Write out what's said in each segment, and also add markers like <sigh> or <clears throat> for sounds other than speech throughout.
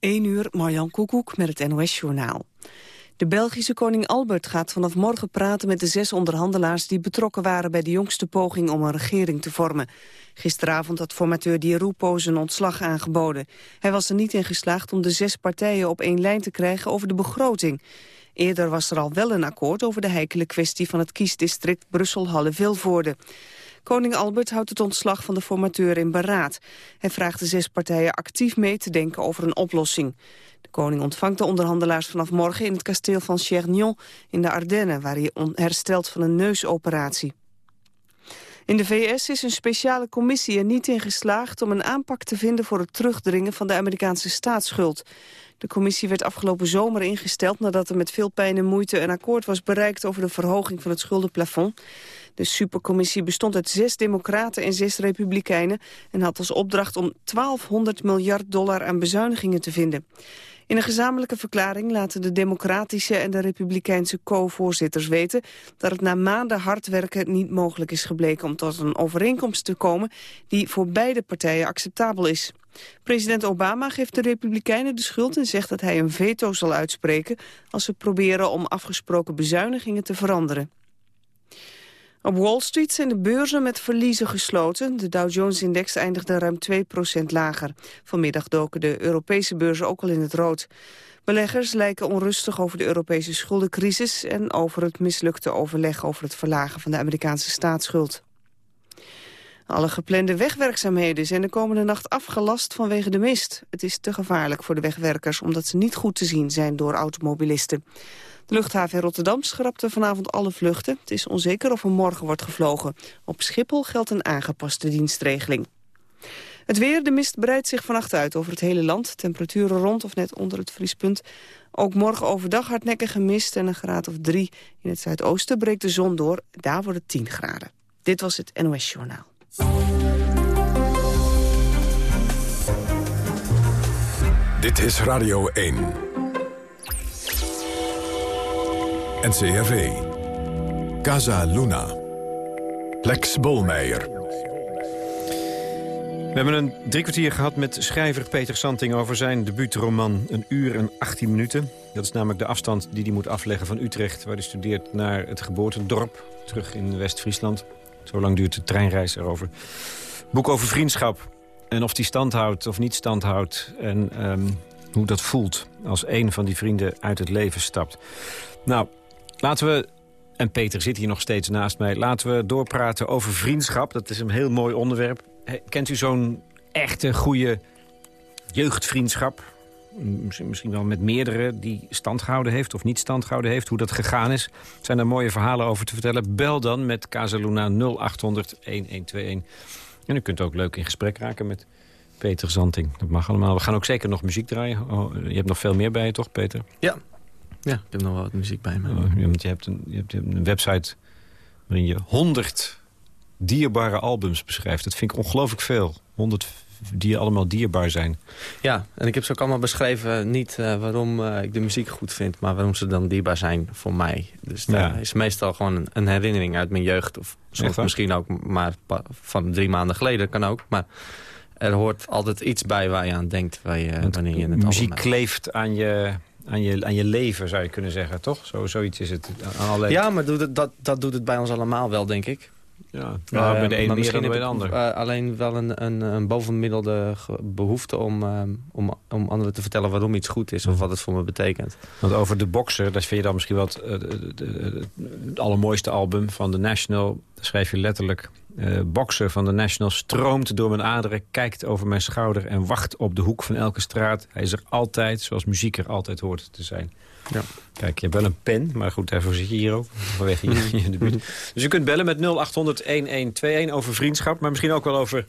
1 uur, Marjan Koekoek met het NOS-journaal. De Belgische koning Albert gaat vanaf morgen praten met de zes onderhandelaars... die betrokken waren bij de jongste poging om een regering te vormen. Gisteravond had formateur Di Rupo zijn ontslag aangeboden. Hij was er niet in geslaagd om de zes partijen op één lijn te krijgen over de begroting. Eerder was er al wel een akkoord over de heikele kwestie van het kiesdistrict Brussel-Halle-Vilvoorde. Koning Albert houdt het ontslag van de formateur in beraad. Hij vraagt de zes partijen actief mee te denken over een oplossing. De koning ontvangt de onderhandelaars vanaf morgen in het kasteel van Chernion in de Ardennen, waar hij herstelt van een neusoperatie. In de VS is een speciale commissie er niet in geslaagd om een aanpak te vinden voor het terugdringen van de Amerikaanse staatsschuld. De commissie werd afgelopen zomer ingesteld nadat er met veel pijn en moeite een akkoord was bereikt over de verhoging van het schuldenplafond. De supercommissie bestond uit zes democraten en zes republikeinen... en had als opdracht om 1200 miljard dollar aan bezuinigingen te vinden. In een gezamenlijke verklaring laten de democratische en de republikeinse co-voorzitters weten dat het na maanden hard werken niet mogelijk is gebleken om tot een overeenkomst te komen die voor beide partijen acceptabel is. President Obama geeft de republikeinen de schuld en zegt dat hij een veto zal uitspreken als ze proberen om afgesproken bezuinigingen te veranderen. Op Wall Street zijn de beurzen met verliezen gesloten. De Dow Jones-index eindigde ruim 2% lager. Vanmiddag doken de Europese beurzen ook al in het rood. Beleggers lijken onrustig over de Europese schuldencrisis... en over het mislukte overleg over het verlagen van de Amerikaanse staatsschuld. Alle geplande wegwerkzaamheden zijn de komende nacht afgelast vanwege de mist. Het is te gevaarlijk voor de wegwerkers omdat ze niet goed te zien zijn door automobilisten. De luchthaven in Rotterdam schrapte vanavond alle vluchten. Het is onzeker of er morgen wordt gevlogen. Op Schiphol geldt een aangepaste dienstregeling. Het weer, de mist breidt zich vannacht uit over het hele land. Temperaturen rond of net onder het vriespunt. Ook morgen overdag hardnekkige mist en een graad of drie. In het zuidoosten breekt de zon door. Daar wordt het 10 graden. Dit was het NOS Journaal. Dit is Radio 1. NCRV. Casa Luna. Lex Bolmeijer. We hebben een drie kwartier gehad met schrijver Peter Santing... over zijn debuutroman Een uur en 18 minuten. Dat is namelijk de afstand die hij moet afleggen van Utrecht... waar hij studeert naar het geboortedorp, terug in West-Friesland. Zo lang duurt de treinreis erover. Boek over vriendschap. En of die stand houdt of niet stand houdt. En ehm, hoe dat voelt als een van die vrienden uit het leven stapt. Nou, Laten we, en Peter zit hier nog steeds naast mij... laten we doorpraten over vriendschap. Dat is een heel mooi onderwerp. Kent u zo'n echte, goede jeugdvriendschap? Misschien wel met meerdere die stand gehouden heeft of niet stand gehouden heeft. Hoe dat gegaan is. Zijn er mooie verhalen over te vertellen? Bel dan met Casaluna 0800 1121. En u kunt ook leuk in gesprek raken met Peter Zanting. Dat mag allemaal. We gaan ook zeker nog muziek draaien. Oh, je hebt nog veel meer bij je, toch, Peter? Ja, ja, ik heb nog wel wat muziek bij me. Oh, want je hebt, een, je hebt een website waarin je 100 dierbare albums beschrijft. Dat vind ik ongelooflijk veel. 100 die allemaal dierbaar zijn. Ja, en ik heb ze ook allemaal beschreven... niet uh, waarom uh, ik de muziek goed vind... maar waarom ze dan dierbaar zijn voor mij. Dus dat ja. is meestal gewoon een, een, herinnering uit mijn jeugd. Of soms misschien ook maar van drie maanden geleden. kan ook, maar... Er hoort altijd iets bij waar je aan denkt waar je, wanneer je het Muziek kleeft aan je, aan je, aan je leven, zou je kunnen zeggen, toch? Zo, zoiets is het. Alleen... Ja, maar doet het, dat, dat doet het bij ons allemaal wel, denk ik. Ja, nou, uh, bij de ene meer dan bij de ander. Uh, alleen wel een, een, een bovenmiddelde behoefte om, uh, om, om anderen te vertellen waarom iets goed is... of wat het voor me betekent. Want over de bokser, dat vind je dan misschien wel het, het allermooiste album van The National. Daar schrijf je letterlijk... Uh, bokser van de National stroomt door mijn aderen, kijkt over mijn schouder... en wacht op de hoek van elke straat. Hij is er altijd, zoals muziek er altijd hoort te zijn. Ja. Kijk, je hebt wel een pen, maar goed, daarvoor zit je hier ook. Vanwege je, <laughs> je debuut. Dus u kunt bellen met 0800-1121 over vriendschap... maar misschien ook wel over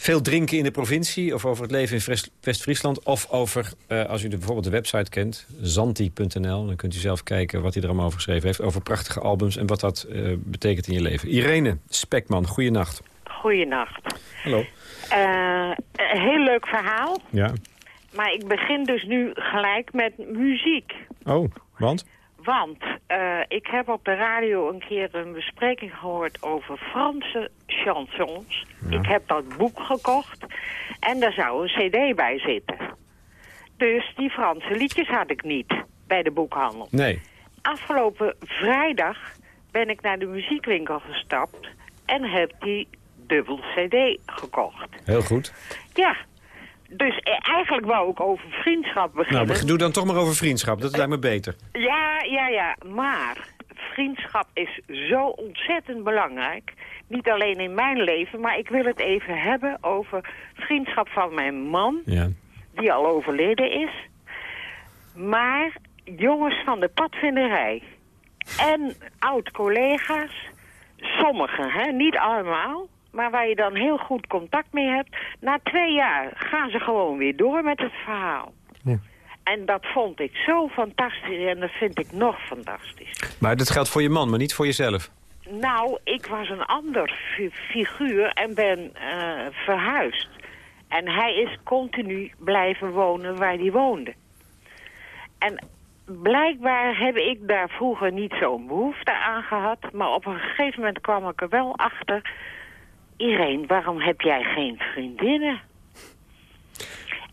veel drinken in de provincie... of over het leven in West-Friesland... of over, uh, als u de, bijvoorbeeld de website kent, zanti.nl... dan kunt u zelf kijken wat hij er allemaal over geschreven heeft... over prachtige albums en wat dat uh, betekent in je leven. Irene Spekman, goeienacht. Goeienacht. Hallo. Uh, heel leuk verhaal. Ja. Maar ik begin dus nu gelijk met muziek. Oh, want? Want uh, ik heb op de radio een keer een bespreking gehoord over Franse chansons. Ik heb dat boek gekocht en daar zou een cd bij zitten. dus die Franse liedjes had ik niet bij de boekhandel. Nee. Afgelopen vrijdag ben ik naar de muziekwinkel gestapt en heb die dubbel cd gekocht. Heel goed. Ja, dus eh, eigenlijk wou ik over vriendschap beginnen. Nou, doe dan toch maar over vriendschap. Dat lijkt me beter. Ja, ja, ja. Maar vriendschap is zo ontzettend belangrijk. Niet alleen in mijn leven, maar ik wil het even hebben over vriendschap van mijn man. Ja. Die al overleden is. Maar jongens van de padvinderij en oud-collega's, sommigen, hè, niet allemaal, maar waar je dan heel goed contact mee hebt. Na twee jaar gaan ze gewoon weer door met het verhaal. Ja. En dat vond ik zo fantastisch en dat vind ik nog fantastisch. Maar dat geldt voor je man, maar niet voor jezelf? Nou, ik was een ander figuur en ben uh, verhuisd. En hij is continu blijven wonen waar hij woonde. En blijkbaar heb ik daar vroeger niet zo'n behoefte aan gehad. Maar op een gegeven moment kwam ik er wel achter... Irene, waarom heb jij geen vriendinnen?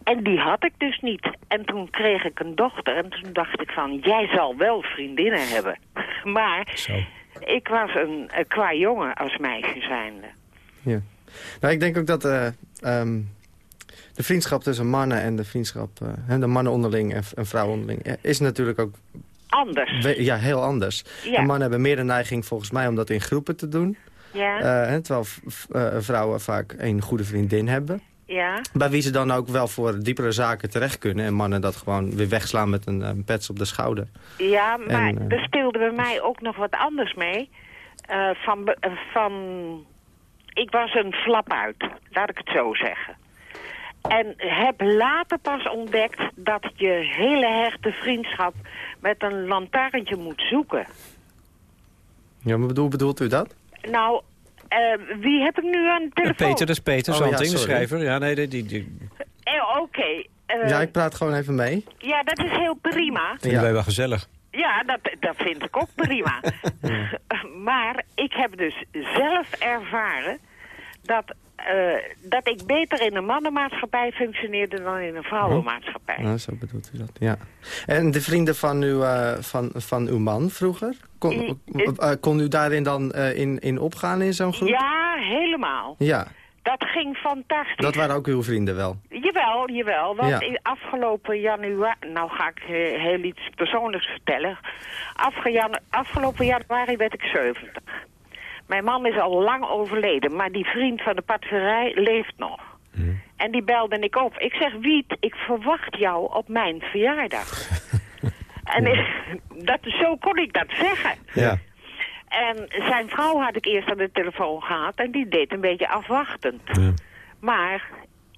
En die had ik dus niet. En toen kreeg ik een dochter en toen dacht ik van... jij zal wel vriendinnen hebben. <laughs> maar Zo. ik was een, qua jongen als meisje zijnde. Ja. Nou, ik denk ook dat uh, um, de vriendschap tussen mannen en de vriendschap... Uh, de mannen onderling en, en vrouwen onderling... Eh, is natuurlijk ook... Anders. Ja, heel anders. Ja. mannen hebben meer de neiging volgens mij om dat in groepen te doen. Ja. Uh, terwijl vrouwen vaak een goede vriendin hebben. Ja. Bij wie ze dan ook wel voor diepere zaken terecht kunnen. En mannen dat gewoon weer wegslaan met een, een pets op de schouder. Ja, maar er speelde bij mij ook nog wat anders mee. Uh, van, van, ik was een flap uit, laat ik het zo zeggen. En heb later pas ontdekt dat je hele hechte vriendschap met een lantaarntje moet zoeken. Ja, maar bedoel, bedoelt u dat? Nou, uh, wie heb ik nu aan de telefoon? Peter, dat is Peter, oh, Zanting, ja, de schrijver. Ja, nee, die... die... Eh, Oké. Okay. Uh, ja, ik praat gewoon even mee. Ja, dat is heel prima. Vinden wij wel gezellig. Ja, dat, dat vind ik ook prima. <laughs> maar ik heb dus zelf ervaren dat uh, dat ik beter in een mannenmaatschappij functioneerde dan in een vrouwenmaatschappij. Oh. zo bedoelt u dat, ja. En de vrienden van uw, uh, van, van uw man vroeger? Kon, uh, kon u daarin dan in, in opgaan in zo'n groep? Ja, helemaal. Ja. Dat ging fantastisch. Dat waren ook uw vrienden wel? Jawel, jawel. Want afgelopen januari... Nou ga ik heel iets persoonlijks vertellen. Afge afgelopen januari werd ik 70. Mijn man is al lang overleden, maar die vriend van de patisserij leeft nog. Hmm. En die belde ik op. Ik zeg, Wiet, ik verwacht jou op mijn verjaardag. <laughs> en ik, dat, zo kon ik dat zeggen. Ja. En zijn vrouw had ik eerst aan de telefoon gehad en die deed een beetje afwachtend. Ja. Maar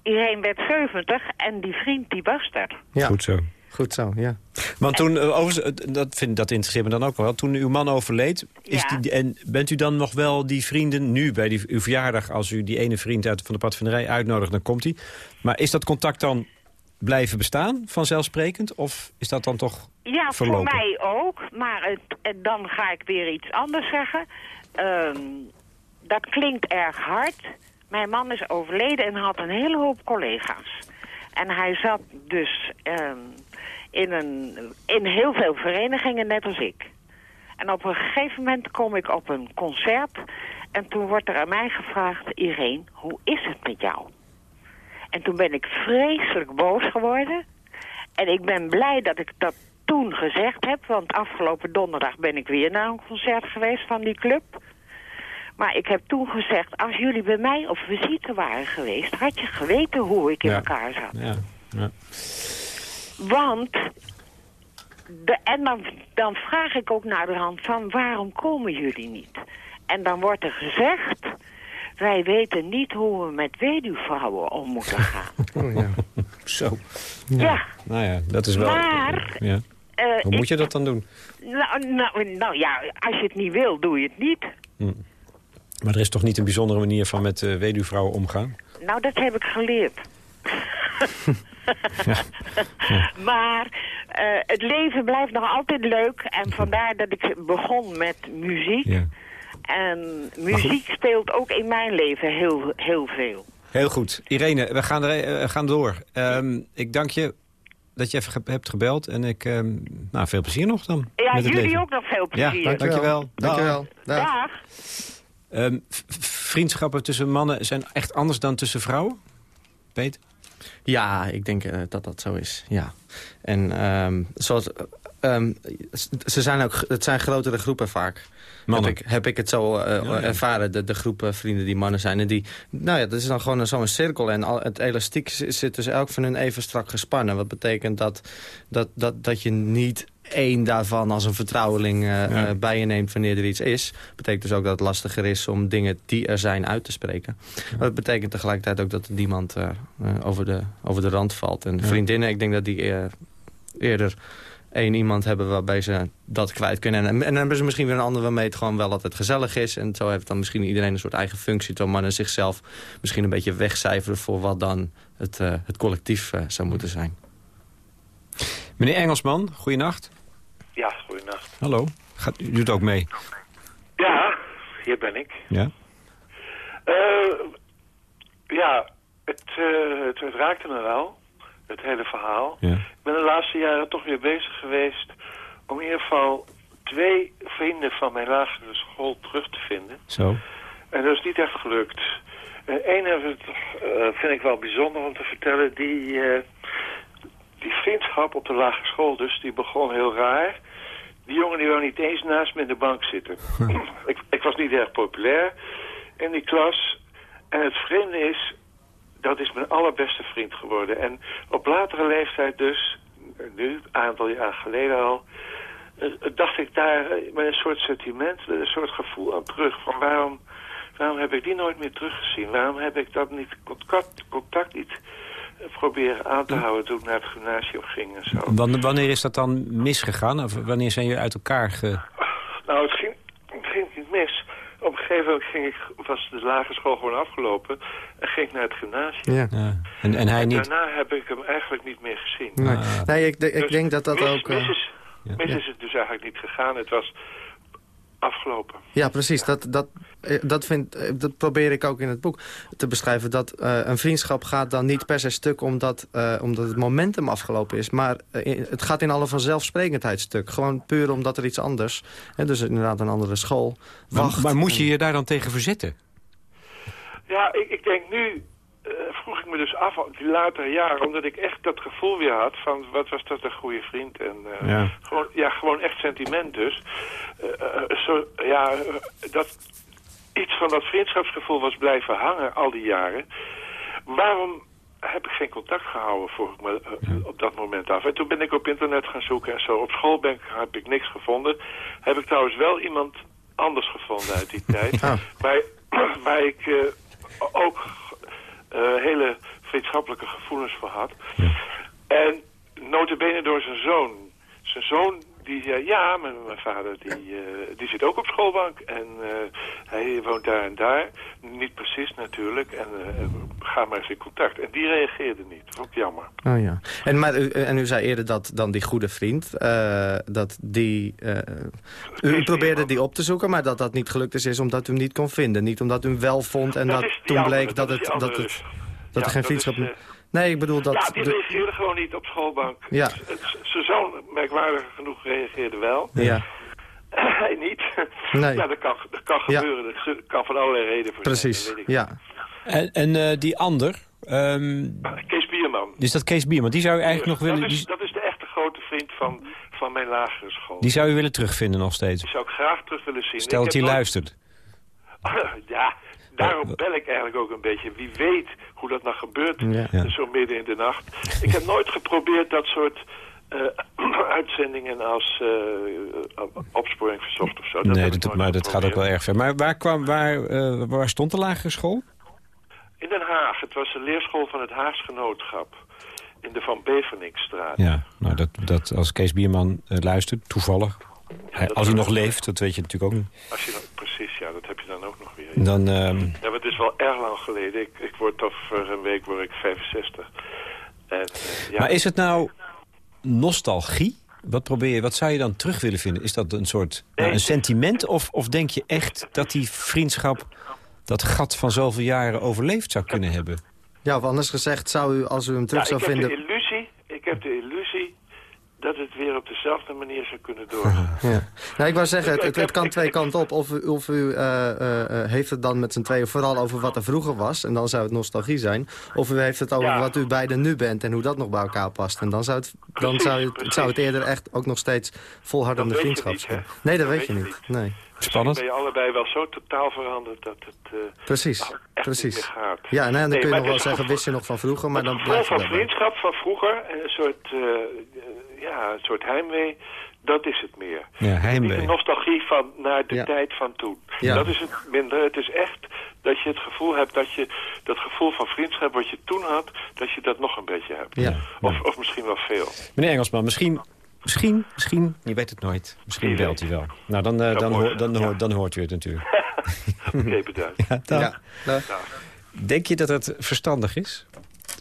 iedereen werd 70 en die vriend die was er. Ja. Goed zo. Goed zo, ja. Want toen, uh, dat, vind, dat interesseert me dan ook wel. Toen uw man overleed, is die, en bent u dan nog wel die vrienden... nu bij die, uw verjaardag, als u die ene vriend uit, van de padvinderij uitnodigt... dan komt hij. Maar is dat contact dan blijven bestaan, vanzelfsprekend? Of is dat dan toch Ja, verlopen? voor mij ook. Maar het, dan ga ik weer iets anders zeggen. Ehm, dat klinkt erg hard. Mijn man is overleden en had een hele hoop collega's. En hij zat dus... Um, in, een, in heel veel verenigingen, net als ik. En op een gegeven moment kom ik op een concert... en toen wordt er aan mij gevraagd... Irene, hoe is het met jou? En toen ben ik vreselijk boos geworden. En ik ben blij dat ik dat toen gezegd heb... want afgelopen donderdag ben ik weer naar een concert geweest van die club... Maar ik heb toen gezegd, als jullie bij mij op visite waren geweest... had je geweten hoe ik in elkaar zat. Ja, ja. Want, de, en dan, dan vraag ik ook naar de hand van waarom komen jullie niet? En dan wordt er gezegd, wij weten niet hoe we met weduwvrouwen om moeten <laughs> gaan. Oh, ja. Zo. Ja. Nou ja, dat is wel... Maar... Ja. Uh, hoe moet je dat dan doen? Nou, nou, nou, ja, als je het niet wil, doe je het niet. Hm. Maar er is toch niet een bijzondere manier van met uh, weduwvrouwen omgaan? Nou, dat heb ik geleerd. <laughs> maar uh, het leven blijft nog altijd leuk. En vandaar dat ik begon met muziek. Ja. En muziek speelt ook in mijn leven heel, heel veel. Heel goed. Irene, we gaan, er, uh, gaan door. Um, ik dank je dat je even hebt gebeld. En ik, ehm, nou, veel plezier nog dan. Ja, met het jullie leven. ook nog veel plezier. Ja, dankjewel. Dankjewel. Dag. Dag. Ehm, vriendschappen tussen mannen zijn echt anders dan tussen vrouwen? Peter? Ja, ik denk eh, dat dat zo is, ja. En ehm, zoals... eh, ehm, ze zijn ook, het zijn grotere groepen vaak. Mannen. Heb ik, heb ik het zo eh, ervaren, de, de groep vrienden die mannen zijn. En die, nou ja, dat is dan gewoon zo'n cirkel. En al, het elastiek zit dus elk van hun even strak gespannen. Wat betekent dat, dat, dat, dat je niet één daarvan als een vertrouweling Ja. eh, bij je neemt wanneer er iets is. betekent dus ook dat het lastiger is om dingen die er zijn uit te spreken. Maar dat betekent tegelijkertijd ook dat niemand eh, over, de, over de rand valt. En vriendinnen, ik denk dat die eerder één iemand hebben waarbij ze dat kwijt kunnen. En, en dan hebben ze misschien weer een ander waarmee het gewoon wel altijd gezellig is. En zo heeft dan misschien iedereen een soort eigen functie. Terwijl mannen zichzelf misschien een beetje wegcijferen voor wat dan het, het collectief zou moeten zijn. Meneer Engelsman, goeienacht. Ja, goeienacht. Hallo. Gaat, u doet ook mee. Ja, hier ben ik. Ja? Eh, ja, het, eh, het, het raakte me wel, het hele verhaal. Ja. Ik ben de laatste jaren toch weer bezig geweest om in ieder geval twee vrienden van mijn lagere school terug te vinden. Zo. En dat is niet echt gelukt. Eén uh, vind ik wel bijzonder om te vertellen. Die, eh, die vriendschap op de lagere school dus, die begon heel raar. Die jongen die wou niet eens naast me in de bank zitten. ik, ik was niet erg populair in die klas. En het vreemde is, dat is mijn allerbeste vriend geworden. En op latere leeftijd dus, nu, een aantal jaar geleden al... eh, dacht ik daar eh, met een soort sentiment, met een soort gevoel aan terug. Van waarom, waarom heb ik die nooit meer teruggezien? Waarom heb ik dat niet, contact, contact niet proberen aan te houden toen ik naar het gymnasium ging en zo? Wan- Wanneer is dat dan misgegaan? Of wanneer zijn jullie uit elkaar ge... Nou, het ging, het ging niet mis. Op een gegeven moment ging ik, was de lagere school gewoon afgelopen en ging ik naar het gymnasium. Ja. Ja. En, en hij En niet? daarna heb ik hem eigenlijk niet meer gezien. Nee, Ah. nee ik, ik Dus denk dat dat mis, ook... eh, Mis, is, Ja. mis is het dus eigenlijk niet gegaan. Het was afgelopen. Ja, precies. Dat, dat, eh, dat, vind, eh, dat probeer ik ook in het boek te beschrijven. Dat eh, een vriendschap gaat dan niet per se stuk omdat, eh, omdat het momentum afgelopen is. Maar het gaat in alle vanzelfsprekendheid stuk. Gewoon puur omdat er iets anders, hè, dus inderdaad een andere school, Maar, wacht. maar moet je je daar dan tegen verzetten? Ja, ik, ik denk nu, vroeg ik me dus af, die latere jaren, omdat ik echt dat gevoel weer had van, wat was dat een goede vriend. En eh, Ja. Gewoon, ja, gewoon echt sentiment dus. Eh, eh, zo, ja, eh, dat iets van dat vriendschapsgevoel was blijven hangen al die jaren. Waarom heb ik geen contact gehouden, vroeg ik me eh, op dat moment af. En toen ben ik op internet gaan zoeken en zo. Op school ben ik, heb ik niks gevonden. Heb ik trouwens wel iemand anders gevonden uit die <laughs> tijd. Ah. Waar, waar ik eh, ook eh, hele vriendschappelijke gevoelens voor had. En notabene door zijn zoon. Zijn zoon, die zei, ja, mijn, mijn vader die, eh, die zit ook op schoolbank. En eh, hij woont daar en daar. Niet precies natuurlijk. En eh, ga maar eens in contact. En die reageerde niet. Vond ik jammer. Oh ja. En, maar, u- en u zei eerder dat dan die goede vriend, eh, dat die... eh, u, probeerde die op te zoeken, maar dat dat niet gelukt is, is omdat u hem niet kon vinden. Niet omdat u hem wel vond en dat, toen andere, bleek dat, het, dat, het, dat er geen vriendschap... eh, nee, ik bedoel dat... ja, die de- reageerde gewoon niet op schoolbank. Ja. Zijn zoon, merkwaardig genoeg, reageerde wel. ja, <laughs> Hij niet. Nee. Ja, dat kan, dat kan Ja. gebeuren. Dat kan van allerlei redenen voor precies. zijn. Ja. En, en eh, die ander, ehm, Kees Bierman. is dat Kees Bierman? Die zou u eigenlijk nog willen... dat, is, Die, dat is de echte grote vriend van, van mijn lagere school. die zou u willen terugvinden nog steeds? Die zou ik graag terug willen zien. Stel Ik dat hij nooit- luistert. <laughs> ja, daarom bel ik eigenlijk ook een beetje. Wie weet hoe dat nou gebeurt, Ja. Ja. zo midden in de nacht. Ik heb nooit geprobeerd dat soort eh, <clears throat> uitzendingen als eh, opsporing verzocht of zo. Dat nee, dat, maar dat gaat ook wel erg ver. Maar waar, kwam, waar, eh, waar stond de lagere school? In Den Haag. Het was de leerschool van het Haags Genootschap. In de Van Bevernikstraat. Ja, nou dat, dat als Kees Bierman luistert, toevallig. Hij- als hij nog leeft, dat weet je natuurlijk ook niet. Als je precies, ja, dat heb je dan ook nog. Dan, ehm, Ja, maar het is wel erg lang geleden. Ik, ik word over een week word ik 65. En, eh, ja, Maar is het nou nostalgie? Wat, probeer je, wat zou je dan terug willen vinden? Is dat een soort nou, een sentiment? Of, of denk je echt dat die vriendschap dat gat van zoveel jaren overleefd zou kunnen hebben? ja, of anders gezegd, zou u, als u hem terug ja, zou ik heb vinden... de illusie, ik heb de illusie dat het weer op dezelfde manier zou kunnen <laughs> doorgaan. Ja. Nou, ik wou zeggen, het, het, kan twee kanten op. Of, of u uh, uh, heeft het dan met z'n tweeën vooral over wat er vroeger was... en dan zou het nostalgie zijn. Of u heeft het over wat u beiden nu bent en hoe dat nog bij elkaar past. En dan zou het, dan zou het, zou het eerder echt ook nog steeds volhardende vriendschap zijn. Nee, dat, weet je niet. Nee. Spannend. ben je allebei wel zo totaal veranderd dat het uh, precies, precies. gaat. Ja, nou, dan kun je nog wel zeggen, wist je nog van vroeger, maar dan je van vriendschap van vroeger, een soort, uh, ja, een soort heimwee, dat is het meer. Ja, heimwee. Niet de nostalgie van naar de tijd van toen. Ja. Dat is het minder. Het is echt dat je het gevoel hebt dat je dat gevoel van vriendschap wat je toen had, dat je dat nog een beetje hebt. Ja. Of, of misschien wel veel. Meneer Engelsman, misschien Misschien, misschien, je weet het nooit. Misschien belt hij wel. Nou, dan, uh, dan, hoor, dan, hoor, dan hoort u het natuurlijk. <laughs> Oké, bedankt. <laughs> Ja, ja. Denk je dat het verstandig is,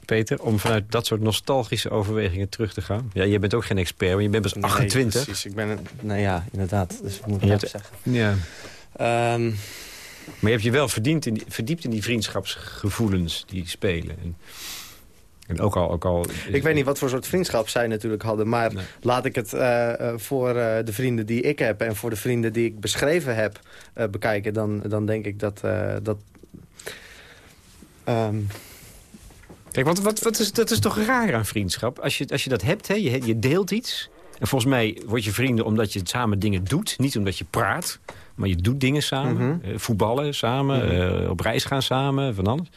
Peter, om vanuit dat soort nostalgische overwegingen terug te gaan? Ja, je bent ook geen expert, maar je bent pas 28. Nee, precies. Ik ben een, nou ja, inderdaad. Dus ik moet het even zeggen. Ja. Um, maar je hebt je wel verdiend in die, verdiept in die vriendschapsgevoelens die spelen. En en ook al, ook al... Ik weet niet wat voor soort vriendschap zij natuurlijk hadden. Maar laat ik het uh, voor uh, de vrienden die ik heb... en voor de vrienden die ik beschreven heb uh, bekijken... dan, dan denk ik dat... dat um... Kijk, want wat, wat is, dat is toch raar aan vriendschap? Als je, als je dat hebt, hè, je, je deelt iets... En volgens mij word je vrienden omdat je samen dingen doet. Niet omdat je praat, maar je doet dingen samen. Mm -hmm. voetballen samen, mm -hmm. op reis gaan samen, van alles.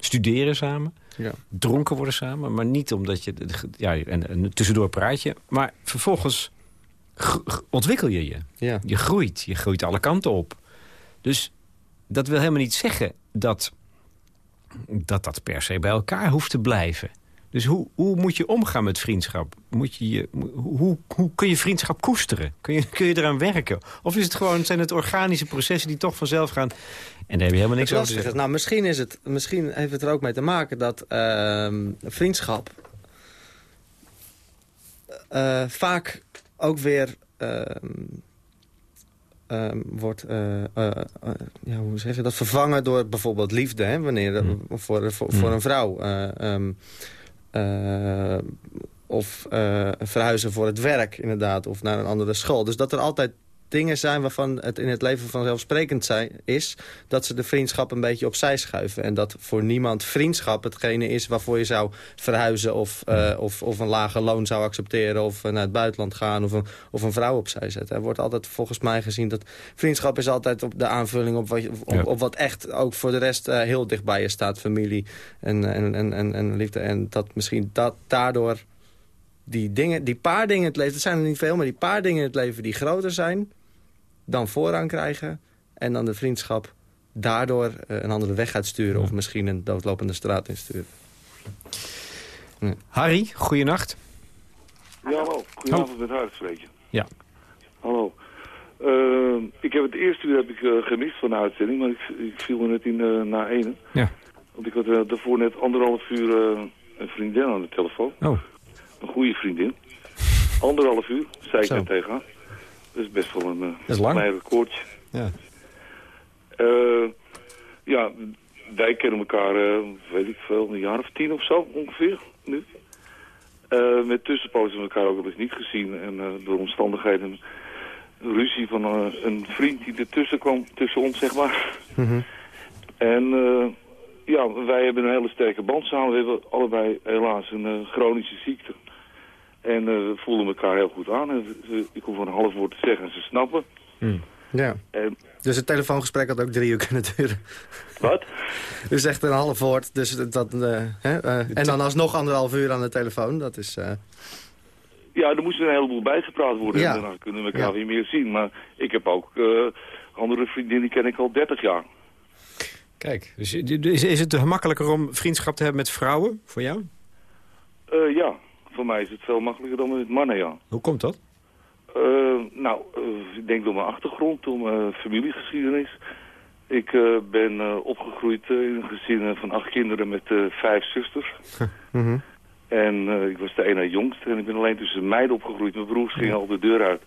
Studeren samen. Ja. Dronken worden samen, maar niet omdat je... Ja, en, en tussendoor praat je. Maar vervolgens ontwikkel je je. Ja. Je groeit. Je groeit alle kanten op. Dus dat wil helemaal niet zeggen dat dat, dat per se bij elkaar hoeft te blijven. Dus hoe, hoe moet je omgaan met vriendschap? Moet je, je, hoe, hoe kun je vriendschap koesteren? Kun je, kun je eraan werken? Of is het gewoon, zijn het organische processen die toch vanzelf gaan... en daar heb je helemaal niks over te zeggen? Nou, misschien, is het, misschien heeft het er ook mee te maken dat uh, vriendschap... Uh, vaak ook weer... Uh, uh, wordt, uh, ja, hoe zeg je dat, vervangen door bijvoorbeeld liefde. Hè, wanneer, hmm. voor, voor, voor, hmm. een vrouw. Um, uh, of uh, verhuizen voor het werk, inderdaad. Of naar een andere school. Dus dat er altijd dingen zijn waarvan het in het leven vanzelfsprekend zijn, is... dat ze de vriendschap een beetje opzij schuiven. En dat voor niemand vriendschap hetgene is waarvoor je zou verhuizen... of, uh, of, of een lager loon zou accepteren of naar het buitenland gaan... of een, of een vrouw opzij zetten. Er wordt altijd volgens mij gezien dat vriendschap is altijd op de aanvulling... op wat, op, op wat echt ook voor de rest uh, heel dicht bij je staat. Familie en, en, en, en, en liefde. En dat misschien dat daardoor die, dingen, die paar dingen in het leven, dat zijn er niet veel... maar die paar dingen in het leven die groter zijn dan voorrang krijgen... en dan de vriendschap daardoor eh, een andere weg gaat sturen... of misschien een doodlopende straat insturen. Ja. Harry, goeienacht. Ja, hallo. Goedenavond met Harry spreken. Ja. Hallo. Uh, ik heb het eerste uur heb ik, uh, gemist van de uitzending, maar ik, ik viel me net in uh, na ene. Ja. Want ik had daarvoor net anderhalf uur een vriendin aan de telefoon. Oh. Een goede vriendin. Anderhalf uur, zei ik net tegen haar. Dat is best wel een uh, klein recordje. Ja. Uh, ja, wij kennen elkaar, uh, weet ik veel, een jaar of tien of zo ongeveer nu. met tussenpozen elkaar ook eens niet gezien. En door omstandigheden ruzie van een vriend die ertussen kwam, tussen ons zeg maar. Mm En ja, wij hebben een hele sterke band samen. We hebben allebei helaas een chronische ziekte. En uh, we voelen elkaar heel goed aan. En ik hoef een half woord te zeggen en ze snappen. Hmm. Ja. En, dus het telefoongesprek had ook drie uur kunnen duren. Wat? dus echt een half woord. Dus dat, uh, hè, uh, en dan alsnog anderhalf uur aan de telefoon. Dat is... Ja, er moest een heleboel bijgepraat worden. Ja. En dan kunnen we elkaar ja. weer meer zien. Maar ik heb ook andere vriendinnen, die ken ik al 30 jaar. Kijk, dus is, is het gemakkelijker om vriendschap te hebben met vrouwen voor jou? ja. Voor mij is het veel makkelijker dan met mannen, ja. Hoe komt dat? Uh, nou, uh, ik denk door mijn achtergrond, door mijn familiegeschiedenis. Ik uh, ben opgegroeid in een gezin van acht kinderen met vijf zusters. mm -hmm. En ik was de ene jongste en ik ben alleen tussen meiden opgegroeid. Mijn broers gingen al de deur uit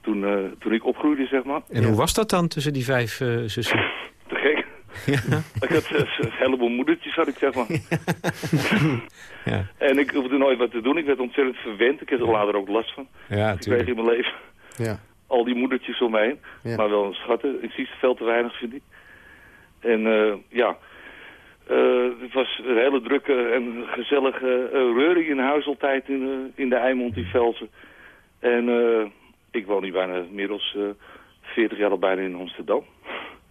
toen, toen ik opgroeide, zeg maar. En hoe was dat dan tussen die vijf zussen? <laughs> Te gek. Ik had een heleboel moedertjes, had ik zeg maar. ja. En ik hoefde nooit wat te doen. Ik werd ontzettend verwend. Ik heb er later ook last van. Ja, ik kreeg in mijn leven. Ja. Al die moedertjes om me heen. Ja. Maar wel een schatten. Ik zie ze veel te weinig, vind ik. En eh, ja, eh, het was een hele drukke en gezellige uh, reuring in huis altijd in, uh, in de Eimond in Velsen. En uh, ik woon nu bijna inmiddels 40 jaar al bijna in Amsterdam.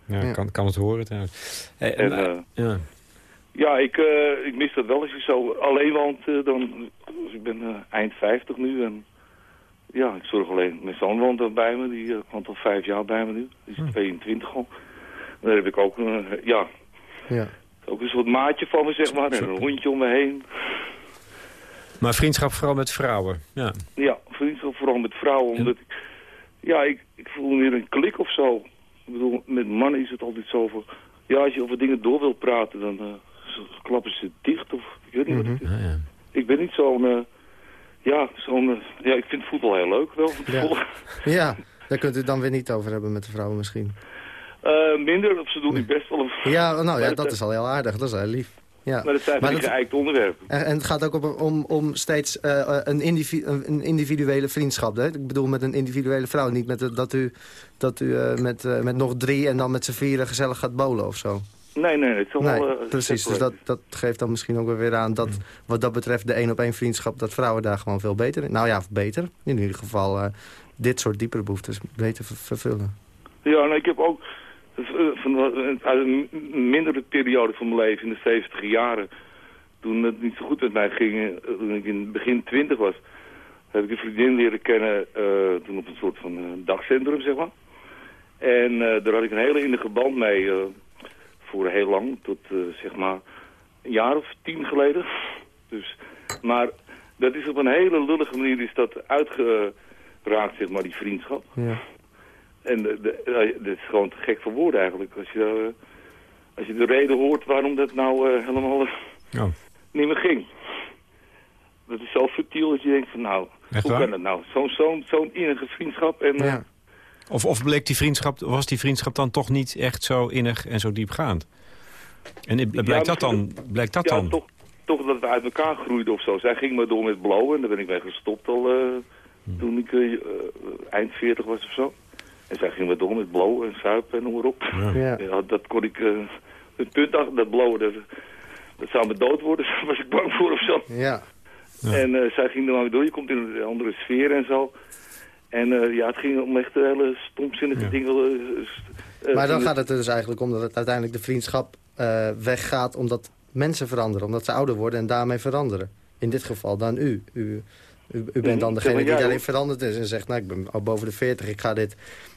Ja, ja. Kan, kan het horen trouwens. Hey, en, en ja. ja, ik, ik mis dat wel als je zo alleen woont. dan, ik ben eind 50 nu en ja, ik zorg alleen. Mijn zoon woont dan bij me, die woont al vijf jaar bij me nu. Die is hm. 22 al. Daar heb ik ook, ja... Ja. Ook een soort maatje van me, zeg maar. En een hondje om me heen. Maar vriendschap vooral met vrouwen, ja. Ja, vriendschap vooral met vrouwen. Omdat ik, ja, ik, ik voel weer een klik of zo. Ik bedoel, met mannen is het altijd zo van... Ja, als je over dingen door wilt praten, dan uh, klappen ze dicht. Of ik weet niet Mhm. wat het is. Ja, ja. Ik ben niet zo'n... Uh, ja, zo'n... Uh, ja, ik vind voetbal heel leuk wel. Ja. <laughs> ja, daar kunt u het dan weer niet over hebben met de vrouwen misschien. Uh, minder, of ze doen die best wel. Ja, nou ja, <laughs> dat is al heel aardig. Dat is heel lief. Ja. Maar dat zijn die geëikt onderwerpen. En, en het gaat ook om, om, om steeds uh, een, individu een, individuele vriendschap. Hè? Ik bedoel met een individuele vrouw. Niet met dat u, dat u uh, met, uh, met nog drie en dan met z'n vieren gezellig gaat bolen of zo. Nee, nee, het is nee, wel, Precies, dus dat, dat geeft dan misschien ook weer aan dat wat dat betreft de één-op-één vriendschap... dat vrouwen daar gewoon veel beter in... Nou ja, beter. In ieder geval dit soort diepere behoeftes beter vervullen. Ja, nou, ik heb ook van, uit een mindere periode van mijn leven, in de 70 jaren, toen het niet zo goed met mij ging, toen ik in begin 20 was, heb ik een vriendin leren kennen, toen op een soort van dagcentrum, zeg maar. En daar had ik een hele innige band mee, voor heel lang, tot zeg maar een jaar of tien geleden. Dus, maar dat is op een hele lullige manier is dat uitgeraakt, zeg maar, die vriendschap. Ja. En de, de, dat is gewoon te gek voor woorden eigenlijk. Als je, uh, als je de reden hoort waarom dat nou uh, helemaal uh, oh. niet meer ging. Dat is zo subtiel dat je denkt van nou, Echt hoe waar? kan dat nou? Zo'n zo'n zo'n innige vriendschap. En, ja. Of, of bleek die vriendschap, was die vriendschap dan toch niet echt zo innig en zo diepgaand? En blijkt ja, dat dan? Blijkt dat ja, dan? Toch, toch dat we uit elkaar groeiden of zo. Zij ging maar door met blowen en daar ben ik mee gestopt al Hm. toen ik eind 40 was of zo. En zij ging weer door met blowen en suipen en noem maar op. Ja. <laughs> Dat kon ik... Uh, het punt achter dat blowen, dat, dat zou me dood worden. <laughs> Daar was ik bang voor of zo. Ja. Ja. En uh, zij ging er lang door. Je komt in een andere sfeer en zo. En uh, ja, het ging om echt hele stomzinnige Ja. dingen. uh, Maar dan gaat het er dus eigenlijk om dat het uiteindelijk de vriendschap eh, weggaat... omdat mensen veranderen, omdat ze ouder worden en daarmee veranderen. In dit geval dan u. U, u, u bent dan Mhm. degene die daarin veranderd is en zegt... nou, ik ben al boven de 40, ik ga dit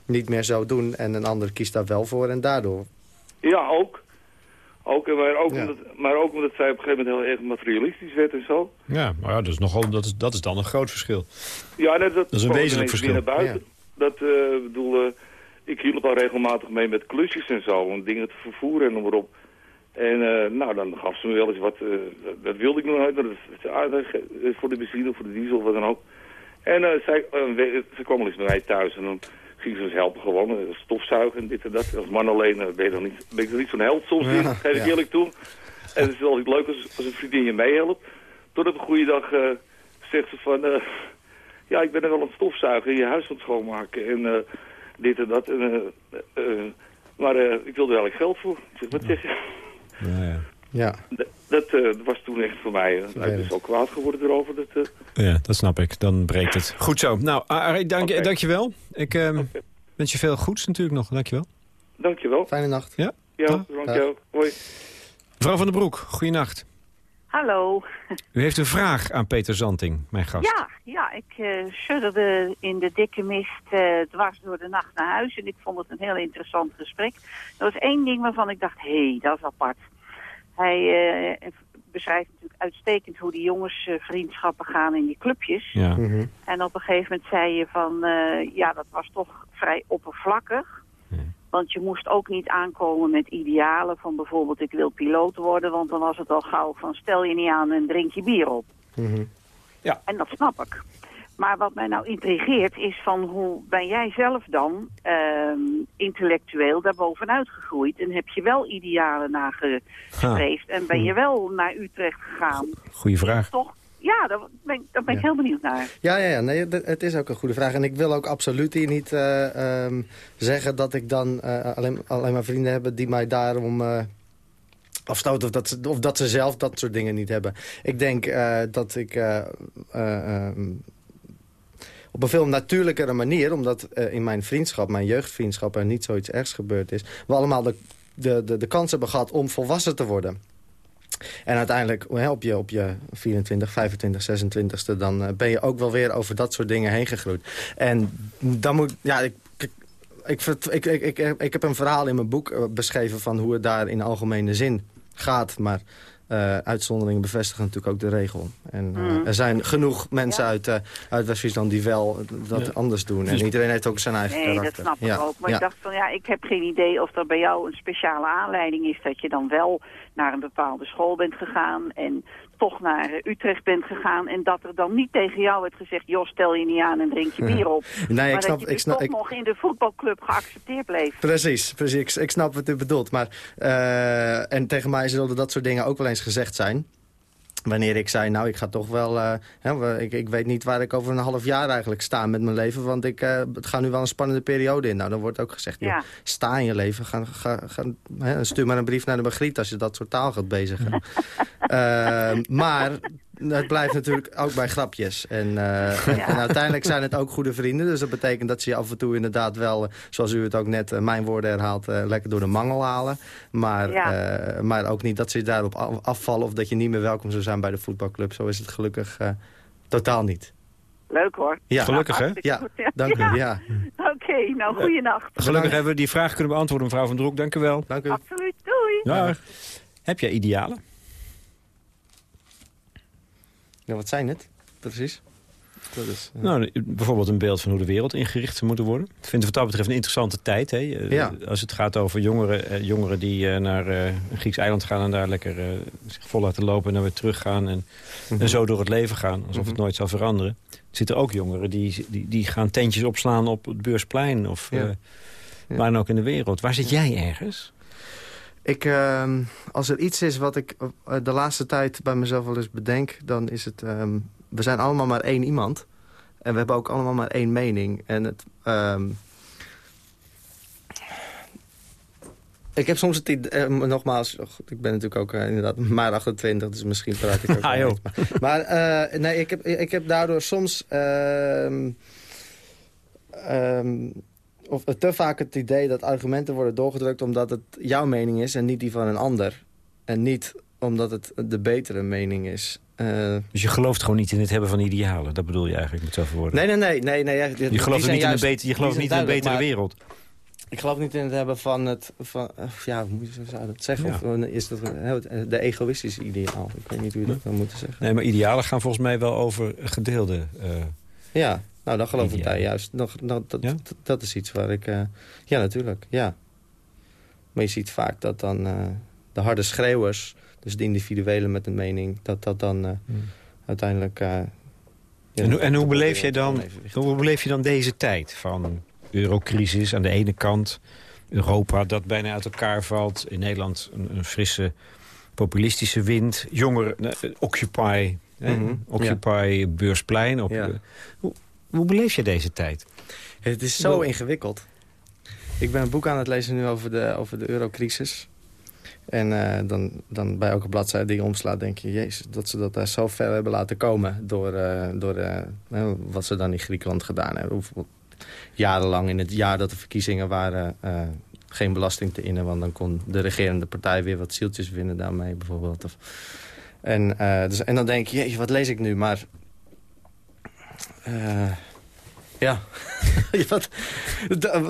niet meer zo doen. En een ander kiest daar wel voor en daardoor... Ja, ook. ook, en maar, ook Ja. omdat, maar ook omdat zij op een gegeven moment heel erg materialistisch werd en zo. Ja, maar ja, dat, is nogal, dat, is, dat is dan een groot verschil. Ja, net, dat, is een wezenlijk verschil. Naar buiten. Dat, eh bedoel, eh, ik hielp al regelmatig mee met klusjes en zo, om dingen te vervoeren en noem maar op. En eh, nou, dan gaf ze me wel eens wat, eh, dat, wilde ik nog nooit, maar dat is voor de benzine of voor de diesel of wat dan ook. En eh, zij, ze kwam wel eens bij mij thuis en dan ons helpen gewoon, eh, stofzuigen en dit en dat. Als man alleen eh, ben je dan niet, ben ik dan niet zo'n held soms, Ja, in, geef ik ja. eerlijk toe. En het is altijd leuk als, als een vriendin je meehelpt. Tot op een goede dag eh, zegt ze van, ja, ik ben er wel aan het stofzuigen, je huis aan het schoonmaken en dit en dat. En, maar ik wilde er eigenlijk geld voor. Ik zeg, wat zeg je? Ja. Ja, D- Dat eh, was toen echt voor mij. eh, hij is al kwaad geworden erover. Dat, eh, ja, dat snap ik. Dan breekt het. Goed zo. Nou, Arie, dank, je Oké. dank je wel. Ik ehm, wens je veel goeds natuurlijk nog. Dank je wel. dankjewel. fijne nacht. Ja. Ja, dankjewel. Hoi. Mevrouw van den Broek, goeienacht. Hallo. U heeft een vraag aan Peter Zanting, mijn gast. Ja, ja ik eh sudderde in de dikke mist eh, dwars door de nacht naar huis. En ik vond het een heel interessant gesprek. Er was één ding waarvan ik dacht, hé, hey, dat is apart. Hij eh, beschrijft natuurlijk uitstekend hoe die jongens eh, vriendschappen gaan in die clubjes. Ja. Mhm. En op een gegeven moment zei je van, eh, ja, dat was toch vrij oppervlakkig. Ja. Want je moest ook niet aankomen met idealen van bijvoorbeeld ik wil piloot worden. Want dan was het al gauw van stel je niet aan en drink je bier op. Mhm. En dat snap ik. Maar wat mij nou intrigeert is van hoe ben jij zelf dan ehm, intellectueel daarbovenuit gegroeid? En heb je wel idealen nagestreefd? En ben je wel naar Utrecht gegaan? Goeie vraag. Toch? Ja, daar ben, daar ben ik heel benieuwd naar. Ja, ja, ja nee, het is ook een goede vraag. En ik wil ook absoluut hier niet uh, um, zeggen dat ik dan uh, alleen, alleen maar vrienden heb die mij daarom... Uh, afstoten of dat, ze, of dat ze zelf dat soort dingen niet hebben. Ik denk dat ik um, op een veel natuurlijkere manier... omdat uh, in mijn vriendschap, mijn jeugdvriendschap... er niet zoiets ergs gebeurd is... we allemaal de, de, de, kans hebben gehad om volwassen te worden. En uiteindelijk op je, op je 24, 25, 26e... dan uh, ben je ook wel weer over dat soort dingen heen gegroeid. En dan moet... Ja, ik, ik, ik, ik, ik, ik heb een verhaal in mijn boek eh, beschreven... van hoe het daar in algemene zin gaat. Maar uh, uitzonderingen bevestigen natuurlijk ook de regel. En uh, mm. er zijn genoeg mensen ja. uit, uh, uit West-Friesland die wel dat ja. anders doen. En iedereen heeft ook zijn eigen nee, karakter. Nee, dat snap ik ook. Maar ik dacht van ja, ik heb geen idee of er bij jou een speciale aanleiding is... dat je dan wel naar een bepaalde school bent gegaan... en toch naar Utrecht bent gegaan... en dat er dan niet tegen jou werd gezegd... joh, stel je niet aan en drink je <laughs> bier op. Nee, maar ik snap, dat je dus ik snap, toch ik, nog in de voetbalclub geaccepteerd bleef. Precies, precies. Ik, ik snap wat u bedoelt. Maar, uh, en tegen mij zullen dat soort dingen ook wel eens gezegd zijn wanneer ik zei, nou, ik ga toch wel... Uh, hè, ik, ik weet niet waar ik over een half jaar eigenlijk sta met mijn leven... want ik, uh, het gaat nu wel een spannende periode in. Nou, dan wordt ook gezegd, joh, Ja. sta in je leven. Ga, ga, ga, hè, stuur maar een brief naar de Magriet als je dat soort taal gaat bezigen. <laughs> Eh, maar het blijft natuurlijk ook bij grapjes. En, eh, en, en uiteindelijk zijn het ook goede vrienden. Dus dat betekent dat ze je af en toe inderdaad wel... zoals u het ook net, eh, mijn woorden herhaalt... eh, lekker door de mangel halen. Maar, Ja. eh, maar ook niet dat ze je daarop af- afvallen... of dat je niet meer welkom zou zijn bij de voetbalclub. Zo is het gelukkig eh, totaal niet. Leuk hoor. Ja. Gelukkig, hè? Ja, dank u. Ja. Ja, Oké, nou, goeienacht. Gelukkig hebben we die vraag kunnen beantwoorden, mevrouw Van Droek. Dank u wel. dank u. Absoluut, doei. Dag. Heb jij idealen? Ja, wat zijn het? Precies. Dat is, eh, Nou, bijvoorbeeld een beeld van hoe de wereld ingericht zou moeten worden. Ik vind het wat dat betreft een interessante tijd. Hè? Eh, Ja. Als het gaat over jongeren, eh, jongeren die eh, naar eh, een Grieks eiland gaan... en daar lekker eh, zich vol laten lopen en dan weer teruggaan... En, Mhm. en zo door het leven gaan, alsof het Mhm. nooit zal veranderen. Er zitten ook jongeren die, die, die gaan tentjes opslaan op het Beursplein... of Ja. eh, Ja. waar dan ook in de wereld. Waar zit jij ergens? Ik, ehm, als er iets is wat ik eh, de laatste tijd bij mezelf wel eens bedenk... dan is het... ehm, we zijn allemaal maar één iemand. En we hebben ook allemaal maar één mening. En het... ehm, ik heb soms het idee... eh, nogmaals, oh ik ben natuurlijk ook eh, inderdaad <laughs> maar 28... dus misschien praat ik ook <laughs> Ah, joh. Maar, maar, nee, ik heb, ik heb daardoor soms... ehm, of te vaak het idee dat argumenten worden doorgedrukt... omdat het jouw mening is en niet die van een ander. En niet omdat het de betere mening is. Eh, Dus je gelooft gewoon niet in het hebben van idealen. Dat bedoel je eigenlijk met zoveel woorden. nee, nee, nee. nee, nee je gelooft niet, in een, beter, je gelooft niet in een betere wereld. Ik geloof niet in het hebben van het... Van, ja, hoe moet je zou dat zeggen? Ja. Of eh, is dat een- de egoïstische ideaal? Ik weet niet hoe je dat zou moeten zeggen. Nee, maar idealen gaan volgens mij wel over gedeelde... eh, Ja, nou dan geloof ik daar juist. Nog, dat, dat, Ja? dat, dat is iets waar ik... eh, ja, natuurlijk, ja. Maar je ziet vaak dat dan eh, de harde schreeuwers... dus de individuele met een mening... dat dat dan eh, uiteindelijk... eh, ja, en, hoe- en hoe beleef jij dan, hoe beleef je dan deze tijd? Van eurocrisis aan de ene kant, Europa dat bijna uit elkaar valt. In Nederland een, een frisse populistische wind. Jongeren, Occupy, Mhm, Occupy Beursplein. Op, Ja. hoe, hoe beleef je deze tijd? Het is zo ingewikkeld. Ik ben een boek aan het lezen nu over de, over de eurocrisis. En eh, dan, dan bij elke bladzijde die je omslaat denk je... jezus, dat ze dat daar zo ver hebben laten komen... door, eh, door eh, eh, wat ze dan in Griekenland gedaan hebben. Hoeveel, jarenlang in het jaar dat de verkiezingen waren... eh, geen belasting te innen, want dan kon de regerende partij... weer wat zieltjes winnen daarmee bijvoorbeeld. Of, en, eh, dus, en dan denk je, jezus, wat lees ik nu? Maar... eh, ja, <laughs> dat-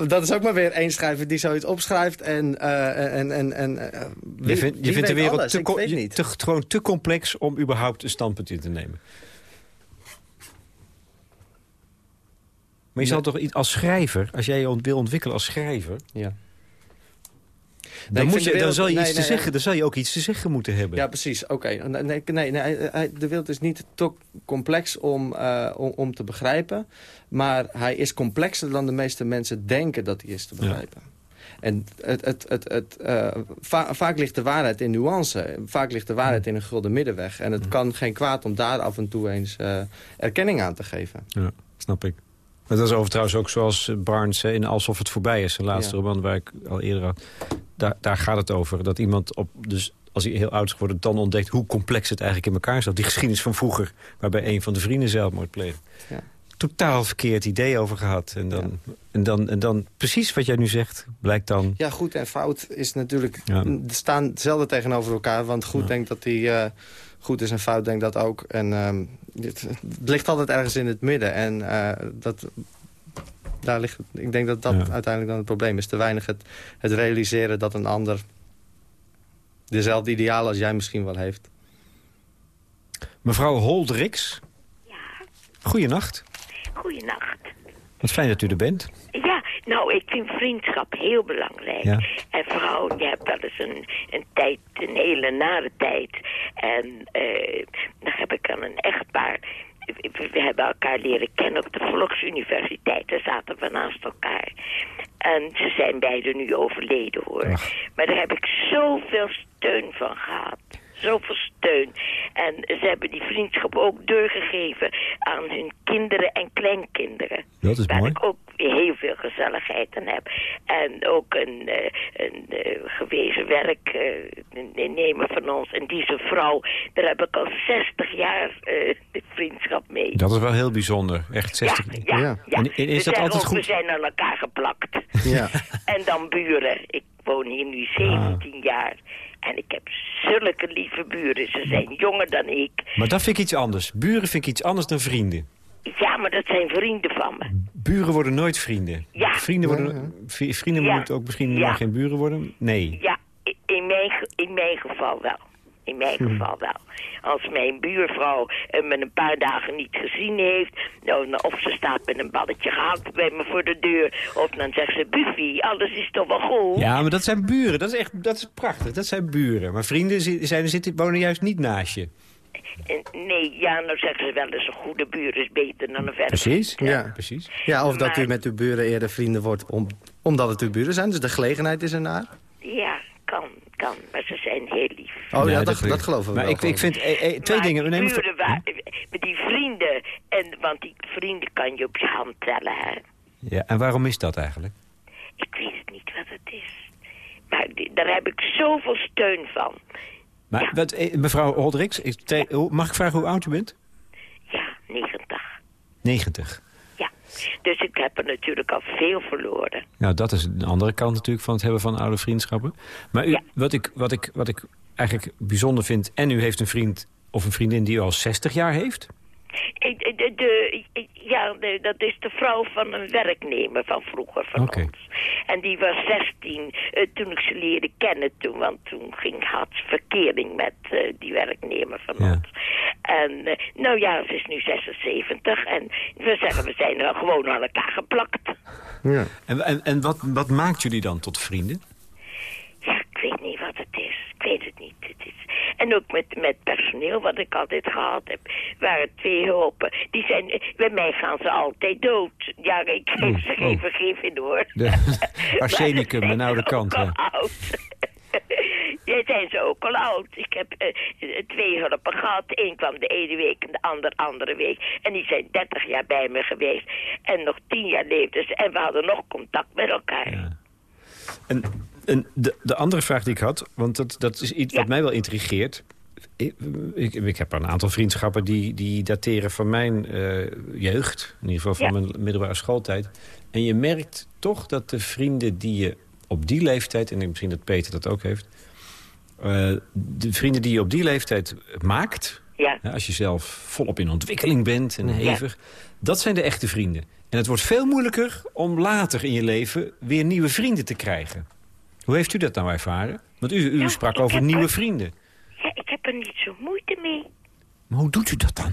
dat is ook maar weer één schrijver die zoiets opschrijft. En, eh, en, en, en, eh, wie- je vindt, je vindt de wereld te, te, gewoon te complex om überhaupt een standpunt in te nemen. Maar je zal toch iets- als schrijver, als jij je wil ontwikkelen als schrijver... Ja. Dan, moet je, dan zal je iets te zeggen, dan zal je ook iets te zeggen moeten hebben. Ja, precies. Oké. Nee, nee, nee, de wereld is niet te complex om, uh, om, om, te begrijpen. Maar hij is complexer dan de meeste mensen denken dat hij is te begrijpen. En het, het, het, het, uh, vaak ligt de waarheid in nuance. Vaak ligt de waarheid in een gulden middenweg. En het kan geen kwaad om daar af en toe eens uh, erkenning aan te geven. Ja, snap ik. Dat is over trouwens ook zoals Barnes in Alsof het voorbij is. De laatste ja. roman waar ik al eerder had. Daar, daar gaat het over. Dat iemand op... Dus als hij heel oud is geworden, dan ontdekt hoe complex het eigenlijk in elkaar zat. Die geschiedenis van vroeger, waarbij een van de vrienden zelfmoord pleegt. Ja. Totaal verkeerd idee over gehad. En dan, en, dan, en dan precies wat jij nu zegt, blijkt dan... Ja, goed en fout is natuurlijk... Ja. staan zelden tegenover elkaar. Want goed denkt dat hij uh, goed is en fout denkt dat ook. En um, het, het, ligt altijd ergens in het midden. En uh, dat, daar ligt, ik denk dat dat uiteindelijk dan het probleem is. Te weinig het, het realiseren dat een ander dezelfde idealen als jij misschien wel heeft. Mevrouw Holdriks. Ja. Goeienacht. Goeienacht. Wat fijn dat u er bent. Ja, nou, ik vind vriendschap heel belangrijk. Ja. En vooral, je hebt wel eens een, een tijd, een hele nare tijd. En uh, dan heb ik aan een echtpaar we hebben elkaar leren kennen op de Volksuniversiteit. Daar zaten we naast elkaar. En ze zijn beiden nu overleden, hoor. Maar daar heb ik zoveel steun van gehad zoveel steun. En ze hebben die vriendschap ook doorgegeven aan hun kinderen en kleinkinderen. Dat is waar mooi. ik ook heel veel gezelligheid aan heb. En ook een, uh, een uh, gewezen werknemer uh, van ons. En deze vrouw, daar heb ik al 60 jaar de vriendschap mee. Dat is wel heel bijzonder. Echt 60 jaar. Ja, ja, ja. En, is dat altijd goed? We zijn aan elkaar geplakt. Ja. <laughs> en dan buren. Ik woon hier nu 17 ah. jaar. En ik heb zulke lieve buren. Ze zijn jonger dan ik. Maar dat vind ik iets anders. Buren vind ik iets anders dan vrienden. Ja, maar dat zijn vrienden van me. Buren worden nooit vrienden. Ja. Vrienden, worden, vrienden ja. moeten ook misschien ja. geen buren worden? Nee. Ja, in mijn, in mijn geval wel. In mijn hm. geval wel. Als mijn buurvrouw uh, me een paar dagen niet gezien heeft... Nou, of ze staat met een balletje gehakt bij me voor de deur... of dan zegt ze, Buffy, alles is toch wel goed? Ja, maar dat zijn buren. Dat is echt dat is prachtig. Dat zijn buren. Maar vrienden zijn, zitten, wonen juist niet naast je. Nee, ja, nou zeggen ze wel eens een goede buur is beter dan een verre Precies, ja. precies. Ja, of dat u met uw buren eerder vrienden wordt om, omdat het uw buren zijn. Dus de gelegenheid is ernaar. Ja, kan, kan. Maar ze zijn heel Oh ja, dat, dat, geloven we maar wel. Ik, ik vind eh, eh, twee maar dingen. We nemen buren waar, met die vrienden, en, want die vrienden kan je op je hand tellen, hè. Ja, en waarom is dat eigenlijk? Ik weet het niet wat het is. Maar die, daar heb ik zoveel steun van. Maar Ja. wat, eh, mevrouw hoe- mag ik vragen hoe oud u bent? Ja, 90. 90. Dus ik heb er natuurlijk al veel verloren. Nou, dat is een andere kant natuurlijk van het hebben van oude vriendschappen. Maar u, Ja. wat, ik, wat, ik, wat ik eigenlijk bijzonder vind... en u heeft een vriend of een vriendin die u al 60 jaar heeft... De, de, de- ja, de- dat is de vrouw van een werknemer van vroeger van Oké. ons. En die was 16 eh, toen ik ze leerde kennen toen. Want toen ging, had ze verkering met eh, die werknemer van Ja. ons. En eh, nou ja, ze is nu 76. En we zeggen, we zijn er gewoon aan elkaar geplakt. Ja. En, en, en wat, wat maakt jullie dan tot vrienden? Ja, ik weet niet wat het is. Ik weet het niet. Het is... En ook met, met personeel, wat ik altijd gehad heb, waren twee hulpen. Die zijn, bij mij gaan ze altijd dood. Ja, ik geef ze geen oh. vergif in hoor. De <laughs> arsenicum, een oude zijn kant. oud. <laughs> Ja, zijn ze ook al oud. Ik heb eh, twee hulpen gehad. Eén kwam de ene week en de ander andere week. En die zijn 30 jaar bij me geweest. En nog 10 jaar leefden ze. En we hadden nog contact met elkaar. Ja. En, en de, de andere vraag die ik had, want dat, dat is iets Ja. wat mij wel intrigeert. Ik, ik, ik heb een aantal vriendschappen die, die dateren van mijn eh, jeugd. In ieder geval van Ja. mijn middelbare schooltijd. En je merkt toch dat de vrienden die je op die leeftijd... en misschien dat Peter dat ook heeft... eh, de vrienden die je op die leeftijd maakt... Ja. als je zelf volop in ontwikkeling bent en hevig... dat zijn de echte vrienden. En het wordt veel moeilijker om later in je leven... weer nieuwe vrienden te krijgen. Hoe heeft u dat nou ervaren? Want u, u Nou, sprak over nieuwe er- vrienden. Ja, ik heb er niet zo moeite mee. Maar hoe doet u dat dan?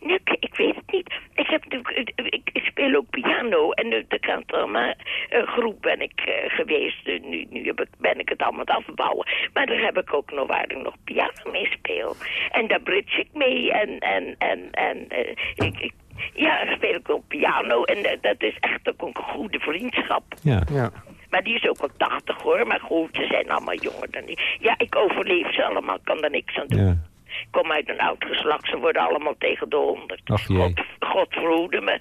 Nee, ik, ik weet het niet. ik heb natuurlijk, ik, ik, speel ook piano en de, de Cantarma groep ben ik uh, geweest. nu nu heb ik, ben ik het allemaal aan het afbouwen. Maar daar heb ik ook nog waar ik nog piano mee speel. En daar bridge ik mee en, en, en, en uh, ik, ik ja, speel ik ook piano en uh, dat is echt ook een goede vriendschap. Ja. ja. Maar die is ook al 80 hoor, maar goed, ze zijn allemaal jonger dan ik. Ja, ik overleef ze allemaal, kan er niks aan doen. Ja. Ik kom uit een oud geslacht, ze worden allemaal tegen de honderd. Ach God, God verhoede me.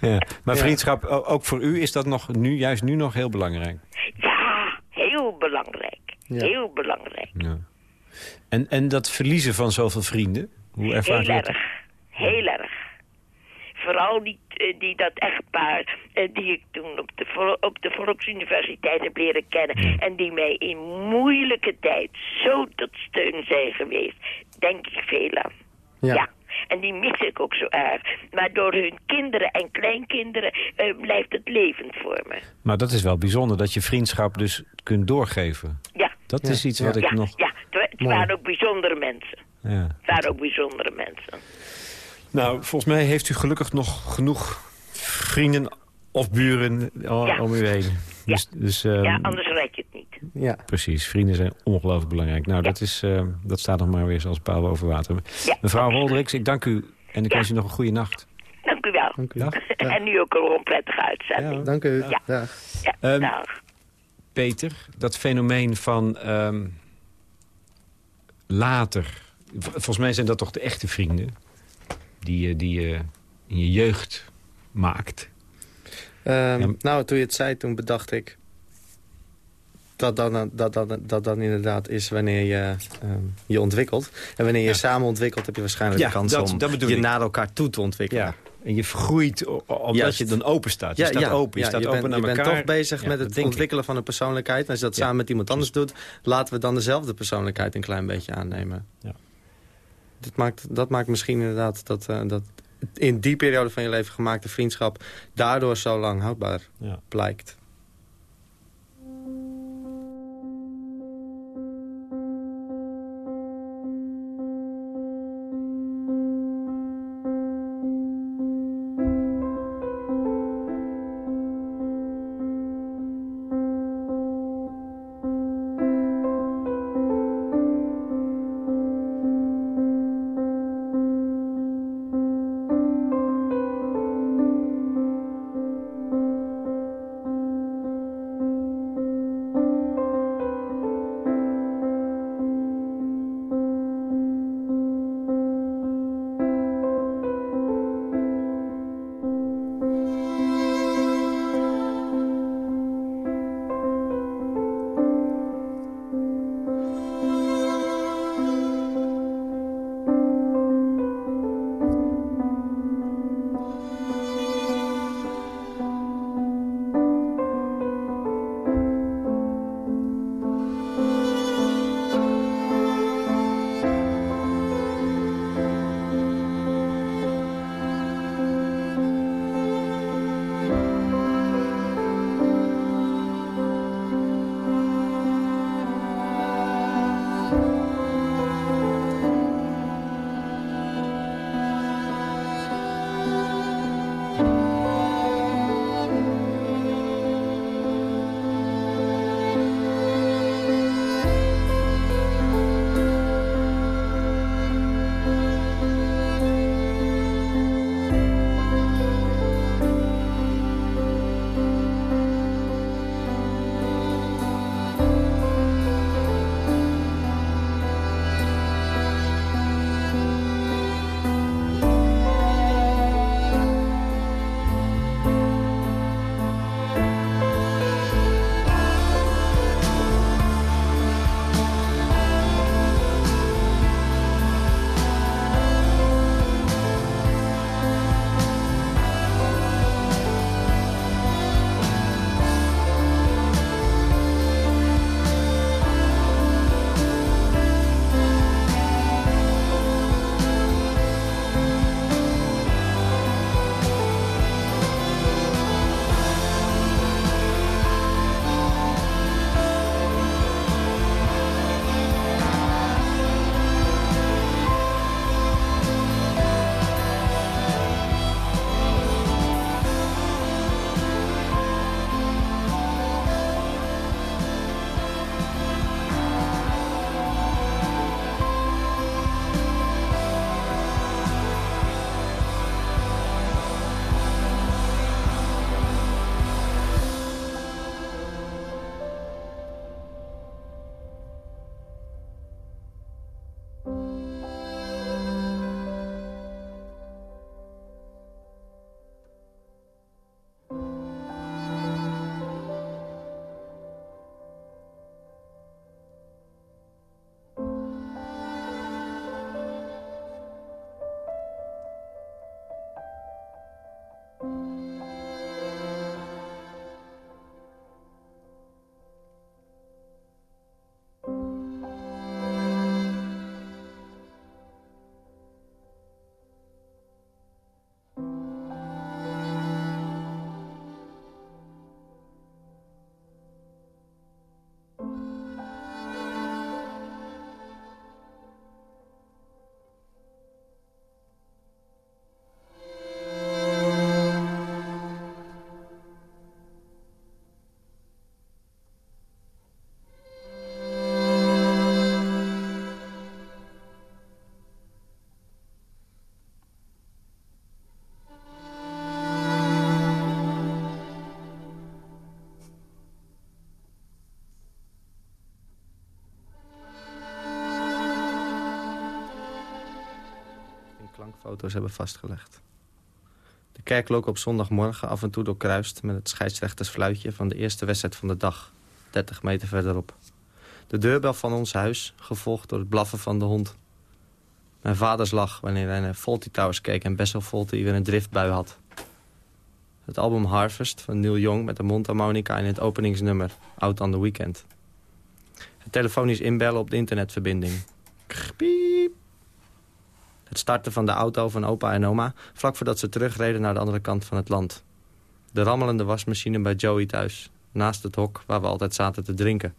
<laughs> ja. Maar vriendschap, ook voor u is dat nog nu, juist nu nog heel belangrijk? Ja, heel belangrijk. Heel belangrijk. Ja. En, en dat verliezen van zoveel vrienden, hoe ervaart u dat? Heel erg, heel erg. Vooral die, eh, die dat echtpaar eh, die ik toen op de, op de Volksuniversiteit heb leren kennen... en die mij in moeilijke tijd zo tot steun zijn geweest, denk ik veel aan. ja. En die mis ik ook zo erg. Maar door hun kinderen en kleinkinderen uh, blijft het levend voor me. Maar dat is wel bijzonder, dat je vriendschap dus kunt doorgeven. Ja. Dat is iets wat ik nog... Ja, het waren ook bijzondere mensen. Ja. Het waren ook bijzondere mensen. Nou, volgens mij heeft u gelukkig nog genoeg vrienden of buren om u heen. Dus, dus, ja, ehm, anders red je het niet. Ja. Precies, vrienden zijn ongelooflijk belangrijk. Nou, dat, is, uh, dat staat nog maar weer zoals paal boven water. Mevrouw Woldriks, ik dank u en ik wens u nog een goede nacht. Dank u wel. Dank u. <laughs> En nu ook een prettige uitzending. dank u. Ja. Ja. Um, Peter, dat fenomeen van um, later... Volgens mij zijn dat toch de echte vrienden... die, die je in je jeugd maakt. Um, Nou, toen je het zei, toen bedacht ik... Dat dan, dat, dat, dat dan inderdaad is wanneer je um, je ontwikkelt. En wanneer je samen ontwikkelt, heb je waarschijnlijk de kans om je naar elkaar toe te ontwikkelen. Ja. En je groeit omdat je dan open staat. Je staat open, je staat je open bent, naar je bent toch bezig met het ontwikkelen van een persoonlijkheid. En als je dat samen met iemand anders doet... laten we dan dezelfde persoonlijkheid een klein beetje aannemen. Dat, maakt, dat maakt misschien inderdaad dat, uh, dat in die periode van je leven gemaakte vriendschap... daardoor zo lang houdbaar blijkt. Foto's hebben vastgelegd. De kerkklok op zondagmorgen af en toe doorkruist... met het scheidsrechtersfluitje van de eerste wedstrijd van de dag. 30 meter verderop. De deurbel van ons huis, gevolgd door het blaffen van de hond. Mijn vaders lach wanneer hij naar Faulty Towers keek... en best wel Faulty weer een driftbui had. Het album Harvest van Neil Young met de mondharmonica... in het openingsnummer Out on the Weekend. Het telefonisch inbellen op de internetverbinding. Piep. Starten van de auto van opa en oma... vlak voordat ze terugreden naar de andere kant van het land. De rammelende wasmachine bij Joey thuis. Naast het hok waar we altijd zaten te drinken.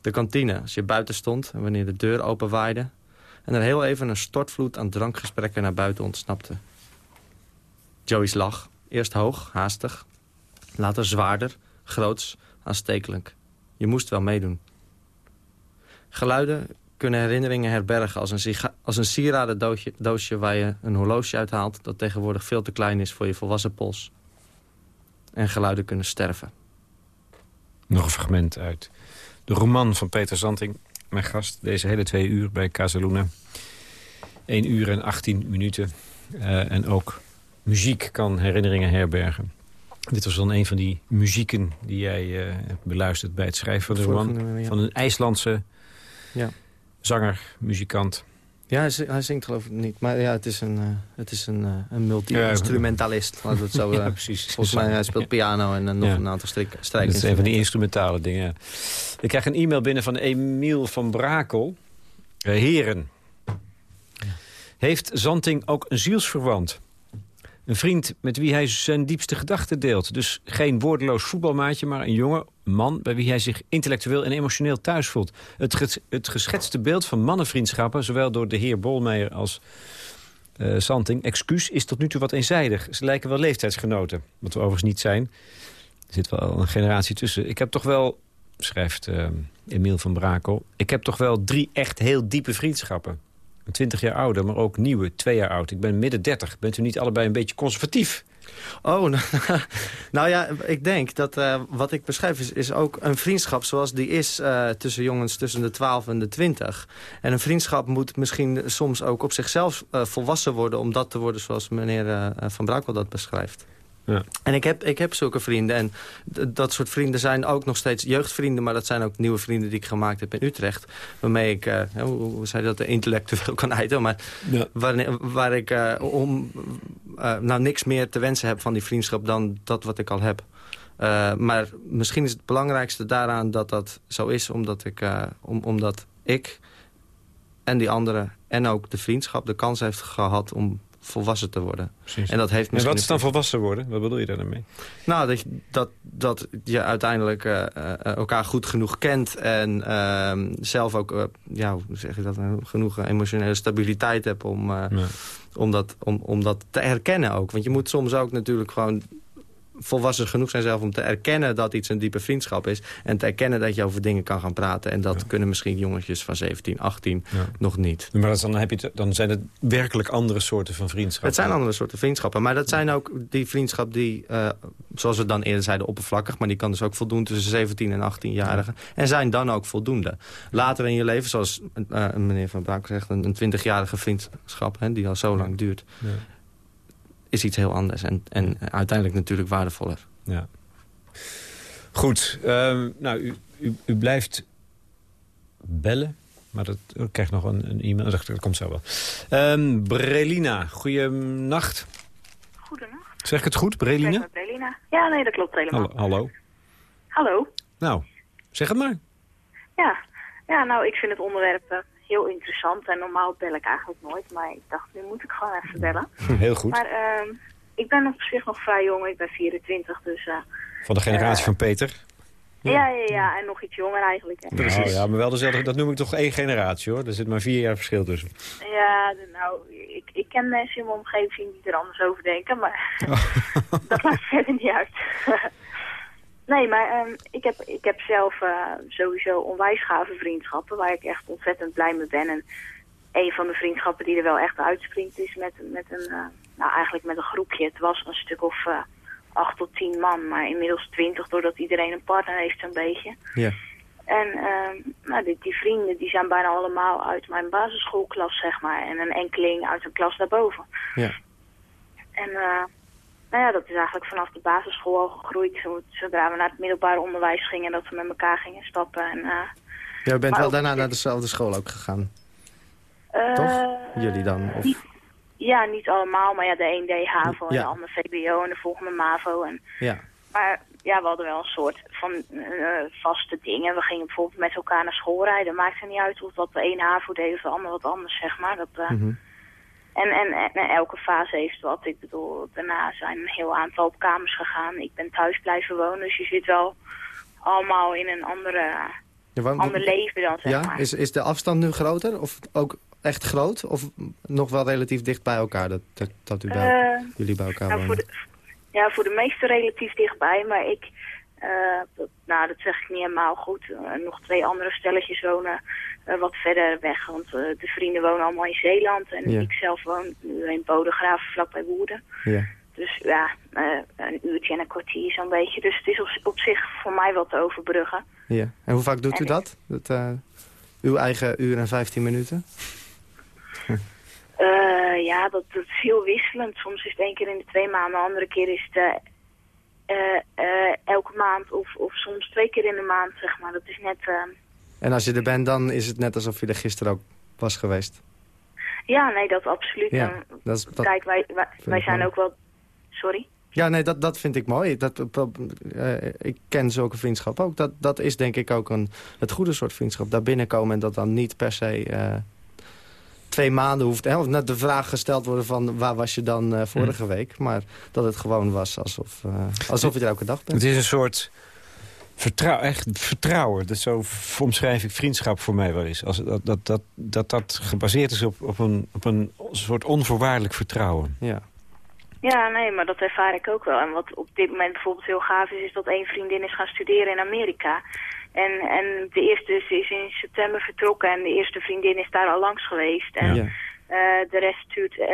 De kantine, als je buiten stond en wanneer de deur openwaaide... en er heel even een stortvloed aan drankgesprekken naar buiten ontsnapte. Joey's lach, eerst hoog, haastig. Later zwaarder, groots, aanstekelijk. Je moest wel meedoen. Geluiden kunnen herinneringen herbergen als een, als een sieradendoosje doosje waar je een horloge uithaalt... dat tegenwoordig veel te klein is voor je volwassen pols. En geluiden kunnen sterven. Nog een fragment uit de roman van Peter Zanting. Mijn gast deze hele twee uur bij Casaluna. 1 uur en 18 minuten. Uh, en ook muziek kan herinneringen herbergen. Dit was dan een van die muzieken die jij uh, hebt beluisterd bij het schrijven van de roman. Van een IJslandse ja. Zanger, muzikant. Ja, hij, zingt geloof ik niet. Maar ja, het is een, uh, het is een, uh, een multi-instrumentalist. Laten we het zo... <laughs> ja, precies. Volgens mij hij speelt piano en nog een aantal strijkers. Dat is een van die instrumentale dingen. Ik krijg een e-mail binnen van Emiel van Brakel. heren. Heeft Zanting ook een zielsverwant? Een vriend met wie hij zijn diepste gedachten deelt. Dus geen woordeloos voetbalmaatje, maar een jonge man... bij wie hij zich intellectueel en emotioneel thuis voelt. Het, het geschetste beeld van mannenvriendschappen... zowel door de heer Bolmeijer als uh, Santing... excuus is tot nu toe wat eenzijdig. Ze lijken wel leeftijdsgenoten, wat we overigens niet zijn. Er zit wel een generatie tussen. Ik heb toch wel, schrijft uh, Emiel van Brakel... ik heb toch wel drie echt heel diepe vriendschappen. 20 jaar ouder, maar ook nieuwe, twee jaar oud. Ik ben midden 30. Bent u niet allebei een beetje conservatief? Oh, <laughs> nou, ja, ik denk dat uh, wat ik beschrijf is, is ook een vriendschap zoals die is uh, tussen jongens tussen de 12 en de 20. En een vriendschap moet misschien soms ook op zichzelf uh, volwassen worden... om dat te worden zoals meneer Van Brakel dat beschrijft. Ja. En ik heb, ik heb zulke vrienden. En dat soort vrienden zijn ook nog steeds jeugdvrienden... maar dat zijn ook nieuwe vrienden die ik gemaakt heb in Utrecht. Waarmee ik, uh, hoe, zei dat, intellectueel kan uiten... maar ja. waar, waar ik uh, om, uh, nou niks meer te wensen heb van die vriendschap... dan dat wat ik al heb. maar misschien is het belangrijkste daaraan dat dat zo is... omdat ik, om, omdat ik en die anderen en ook de vriendschap de kans heeft gehad... om volwassen te worden. En, dat heeft en wat is dan volwassen worden? Wat bedoel je daar dan mee? Nou, dat, dat, dat je uiteindelijk uh, elkaar goed genoeg kent... en uh, zelf ook, uh, ja, hoe zeg je dat, nou? genoeg emotionele stabiliteit hebt om, ja. om, dat, om, om dat te herkennen ook. Want je moet soms ook natuurlijk gewoon volwassen genoeg zijn zelf om te erkennen dat iets een diepe vriendschap is. En te erkennen dat je over dingen kan gaan praten. En dat kunnen misschien jongetjes van 17, 18 nog niet. Maar dan, heb je dan zijn het werkelijk andere soorten van vriendschappen. Het zijn andere soorten vriendschappen. Maar dat zijn ook die vriendschap die, uh, zoals we dan eerder zeiden, oppervlakkig. Maar die kan dus ook voldoen tussen 17 en 18-jarigen. En zijn dan ook voldoende. Later in je leven, zoals uh, meneer Van Braak zegt, een, een 20-jarige vriendschap hè, die al zo lang duurt is iets heel anders. En, en uiteindelijk natuurlijk waardevoller. Ja. Goed. Um, nou, u, u, u, blijft bellen. Maar dat ik krijg nog een, een e-mail. Dat, komt zo wel. Um, Brelina, goeienacht. Goedenacht. Zeg ik het goed, Brelina? Brelina. Ja, nee, dat klopt helemaal. Hallo. Hallo. Hallo. Nou, zeg het maar. Ja, ja nou, ik vind het onderwerp uh, heel interessant. En normaal bel ik eigenlijk nooit. Maar ik dacht, nu moet ik gewoon even bellen. <laughs> Heel goed. Maar uh, ik ben op zich nog vrij jong. Ik ben 24, dus... Uh, van de generatie van Peter? Ja. ja, ja, en nog iets jonger eigenlijk. Hè. Nou, ja, maar wel dezelfde, <laughs> dat noem ik toch één generatie, hoor. Er zit maar vier jaar verschil tussen. Ja, nou, ik, ik ken mensen in mijn omgeving die er anders over denken, maar <laughs> dat maakt verder niet uit. Nee, maar um, ik, heb, ik heb zelf uh, sowieso onwijs gave vriendschappen waar ik echt ontzettend blij mee ben. En een van de vriendschappen die er wel echt uitspringt is met, met een, uh, nou eigenlijk met een groepje. Het was een stuk of uh, acht tot tien man, maar inmiddels twintig doordat iedereen een partner heeft zo'n beetje. Ja. En ehm, nou, die, die, vrienden die zijn bijna allemaal uit mijn basisschoolklas, zeg maar. En een enkeling uit een klas daarboven. Ja. En nou ja, dat is eigenlijk vanaf de basisschool al gegroeid. Zodra we naar het middelbare onderwijs gingen, dat we met elkaar gingen stappen. En, uh, ja, bent wel daarna naar dezelfde school ook gegaan? Uh, Toch? Jullie dan? Of? Niet, ja, niet allemaal, maar ja, de een deed HAVO ja. en de ander VBO en de volgende MAVO. En, ja. Maar ja, we hadden wel een soort van uh, vaste dingen. We gingen bijvoorbeeld met elkaar naar school rijden. Maakte niet uit of dat de een HAVO deed of de ander wat anders, zeg maar. Dat, uh, mm -hmm. En, en, en, elke fase heeft wat. Ik bedoel, daarna zijn een heel aantal op kamers gegaan. Ik ben thuis blijven wonen, dus je zit wel allemaal in een andere, ja, waarom, ander leven dan, zeg ja? maar. Is, is de afstand nu groter? Of ook echt groot? Of nog wel relatief dicht bij elkaar, dat, dat, dat u bij, uh, jullie bij elkaar nou, wonen? Voor de, ja, voor de meesten relatief dichtbij, maar ik... Dat, nou, dat zeg ik niet helemaal goed. Uh, nog twee andere stelletjes wonen uh, wat verder weg. Want de vrienden wonen allemaal in Zeeland. En ja. ik zelf woon nu in Bodegraven, vlakbij Woerden. Ja. Dus ja, een uurtje en een kwartier zo'n beetje. Dus het is op, op, zich voor mij wel te overbruggen. Ja. En hoe vaak doet en u dat? dat uw eigen uur en 15 minuten? Uh, <laughs> ja, dat, dat is heel wisselend. Soms is het één keer in de twee maanden, de andere keer is het elke maand of, of soms twee keer in de maand, zeg maar. Dat is net... En als je er bent, dan is het net alsof je er gisteren ook was geweest? Ja, nee, dat absoluut. Ja, dat is, dat kijk, wij, wij, wij zijn ook wel... Sorry? Ja, nee, dat, dat vind ik mooi. Dat, uh, ik ken zulke vriendschap ook. Dat, dat is denk ik ook een, het goede soort vriendschap. Daar binnenkomen en dat dan niet per se uh, twee maanden hoeft... Hè, of net de vraag gesteld worden van waar was je dan uh, vorige mm. week. Maar dat het gewoon was alsof, alsof je er elke dag bent. Het is een soort vertrouw, echt vertrouwen. Dat zo omschrijf ik vriendschap voor mij wel eens. Als, dat, dat, dat, dat dat gebaseerd is op, op, een, op een soort onvoorwaardelijk vertrouwen. Ja. Ja, nee, maar dat ervaar ik ook wel. En wat op dit moment bijvoorbeeld heel gaaf is, is dat één vriendin is gaan studeren in Amerika. En, en de eerste is, in september vertrokken en de eerste vriendin is daar al langs geweest. En. Uh, de rest stuurt, uh,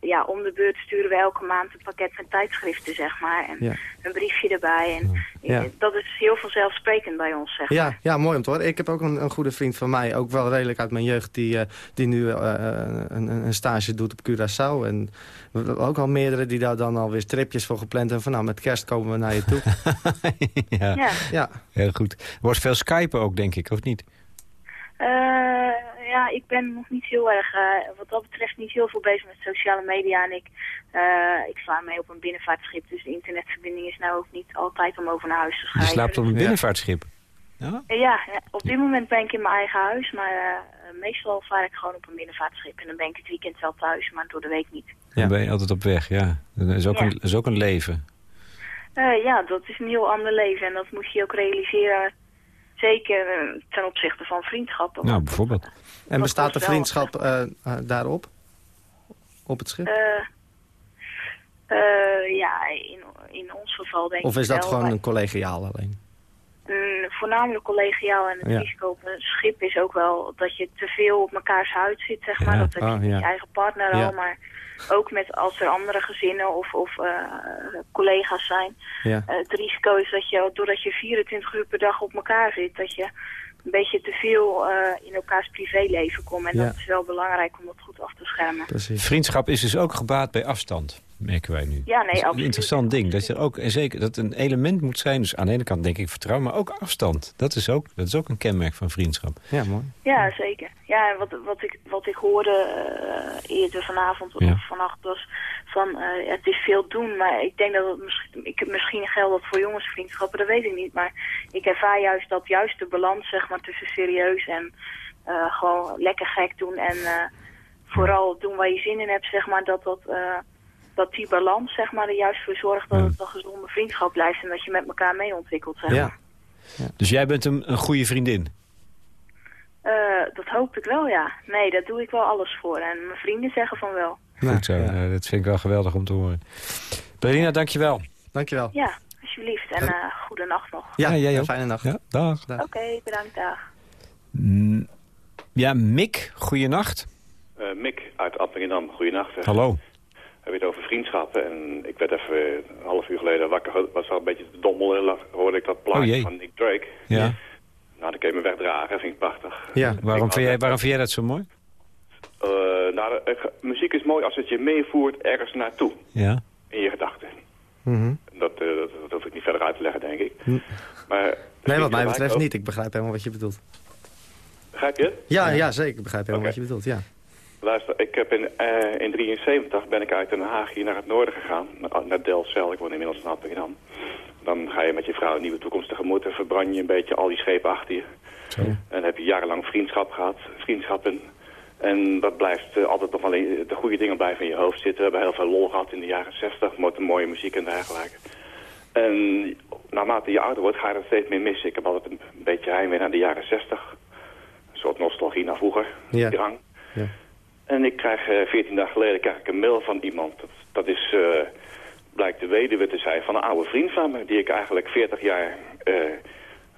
ja, om de beurt sturen we elke maand een pakket van tijdschriften, zeg maar. En Ja. een briefje erbij. En Ja. dat is heel vanzelfsprekend bij ons, zeg maar. Ja, ja, mooi om te horen. Ik heb ook een, een goede vriend van mij, ook wel redelijk uit mijn jeugd... die, uh, die nu uh, een, een stage doet op Curaçao. En we, ook al meerdere die daar dan alweer stripjes voor gepland hebben... van nou, met kerst komen we naar je toe. <laughs> ja. Ja. ja. heel goed. Er wordt veel skypen ook, denk ik, of niet? Uh, ja, ik ben nog niet heel erg, uh, wat dat betreft, niet heel veel bezig met sociale media. En ik, uh, ik vaar mee op een binnenvaartschip, dus de internetverbinding is nou ook niet altijd om over naar huis te Je schrijven. slaapt op een binnenvaartschip? Ja, ja op dit moment ben ik in mijn eigen huis, maar meestal vaar ik gewoon op een binnenvaartschip. En dan ben ik het weekend wel thuis, maar door de week niet. Ja. Dan ben je altijd op weg, ja. Dat is ook, Ja. Een, is ook een leven. Uh, ja, dat is een heel ander leven en dat moet je ook realiseren. Zeker uh, ten opzichte van vriendschappen. Nou, bijvoorbeeld. En bestaat de vriendschap uh, uh, daarop? Op het schip? Uh, uh, ja, in, in ons geval denk Of is ik dat wel, gewoon maar- een collegiaal alleen? Mm, voornamelijk collegiaal en het Ja. risico op een schip is ook wel dat je te veel op mekaars huid zit, zeg maar. Ja. Dat heb je Oh, met ja. je eigen partner Ja. al, maar ook met als er andere gezinnen of, of uh, collega's zijn. Ja. Uh, het risico is dat je, doordat je 24 uur per dag op elkaar zit, dat je een beetje te veel uh, in elkaars privéleven komt. En Ja. dat is wel belangrijk om dat goed af te schermen. Precies. Vriendschap is dus ook gebaat bij afstand, merken wij nu. Ja, nee, Dat is een absoluut. interessant ding. Dat er ook en zeker dat een element moet zijn. Dus aan de ene kant denk ik vertrouwen, maar ook afstand. Dat is ook, dat is ook een kenmerk van vriendschap. Ja, mooi. Ja, zeker. Ja, en wat, wat, ik, wat ik hoorde uh, eerder vanavond Ja. of vannacht was van uh, het is veel doen, maar ik denk dat het misschien, ik misschien geldt dat voor jongensvriendschappen, dat weet ik niet, maar ik ervaar juist dat juist de balans zeg maar tussen serieus en uh, gewoon lekker gek doen en uh, vooral doen waar je zin in hebt, zeg maar, dat dat uh, dat die balans zeg maar er juist voor zorgt dat Ja. het een gezonde vriendschap blijft en dat je met elkaar mee ontwikkelt, zeg Ja. maar. Dus jij bent een, een goede vriendin. Uh, dat hoop ik wel, ja. Nee, daar doe ik wel alles voor. En mijn vrienden zeggen van wel. Nou, Goed zo, ja. eh, dat vind ik wel geweldig om te horen. Berlina, dankjewel. Dankjewel. Ja, alsjeblieft. En uh, goede nacht nog. Ja, Ja, jij ook. fijne nacht. Ja, dag. Dag. Oké, bedankt, dag. Ja, Mick, goeienacht. Uh, Mick uit Appingedam, goeienacht. Hallo. We hebben het over vriendschappen en ik werd even eh, een half uur geleden wakker, was al een beetje te dommelen, lag- hoorde ik dat Oh, plaatje jee. van Nick Drake. Ja. Nou, dan kun je me wegdragen, vind ik prachtig. Ja, waarom vind, jij, waarom vind jij dat zo mooi? Uh, nou, muziek is mooi als het je meevoert ergens naartoe. Ja. In je gedachten. Mm dat, uh, dat, dat, hoef ik niet verder uit te leggen, denk ik. Hm. Maar, nee, wat mij betreft ook... niet. Ik begrijp helemaal wat je bedoelt. Begrijp je? Ja, ja zeker. Ik begrijp helemaal okay. wat je bedoelt, ja. Luister, ik heb in 1973 uh, ben ik uit Den Haag hier naar het noorden gegaan. Naar Delfzijl, ik woon inmiddels in Amsterdam. Dan ga je met je vrouw een nieuwe toekomst tegemoet en verbrand je een beetje al die schepen achter je. Zo. En heb je jarenlang vriendschap gehad, vriendschappen. En dat blijft uh, altijd nog alleen, de goede dingen blijven in je hoofd zitten. We hebben heel veel lol gehad in de jaren 60, met mooie muziek en dergelijke. En naarmate je ouder wordt ga je er steeds meer missen. Ik heb altijd een, een beetje heimwee naar de jaren 60. Een soort nostalgie naar vroeger, ja. drang. Ja. En ik krijg uh, 14 dagen geleden krijg ik een mail van iemand. Dat, dat is, uh, blijkt de weduwe te zijn van een oude vriend van me... die ik eigenlijk 40 jaar uh,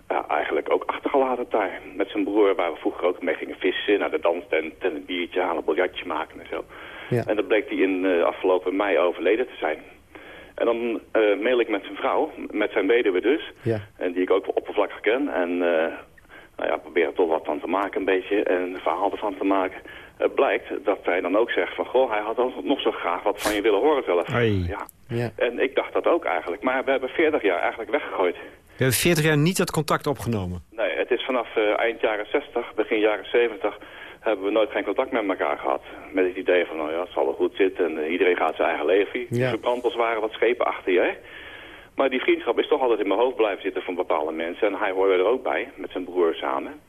ja, eigenlijk ook achtergelaten daar. Met zijn broer waar we vroeger ook mee gingen vissen... naar de danstent en een biertje halen, een biljartje maken en zo. Ja. En dan bleek hij in afgelopen mei overleden te zijn. En dan mail ik met zijn vrouw, met zijn weduwe dus... Ja. en die ik ook oppervlakkig ken... en nou ja, probeer er toch wat van te maken een beetje... en een verhaal ervan te maken... Het blijkt dat hij dan ook zegt van... goh, hij had nog zo graag wat van je willen horen zelf. Hey. Ja. Ja. En ik dacht dat ook eigenlijk. Maar we hebben 40 jaar eigenlijk weggegooid. We hebben 40 jaar niet dat contact opgenomen? Nee, het is vanaf uh, eind jaren 60, begin jaren 70... hebben we nooit geen contact met elkaar gehad. Met het idee van, nou ja, het zal wel goed zitten... en uh, iedereen gaat zijn eigen leven. Ja. Verbrand als waren wat schepen achter je, hè? Maar die vriendschap is toch altijd in mijn hoofd blijven zitten van bepaalde mensen. En hij hoorde er ook bij, met zijn broer samen.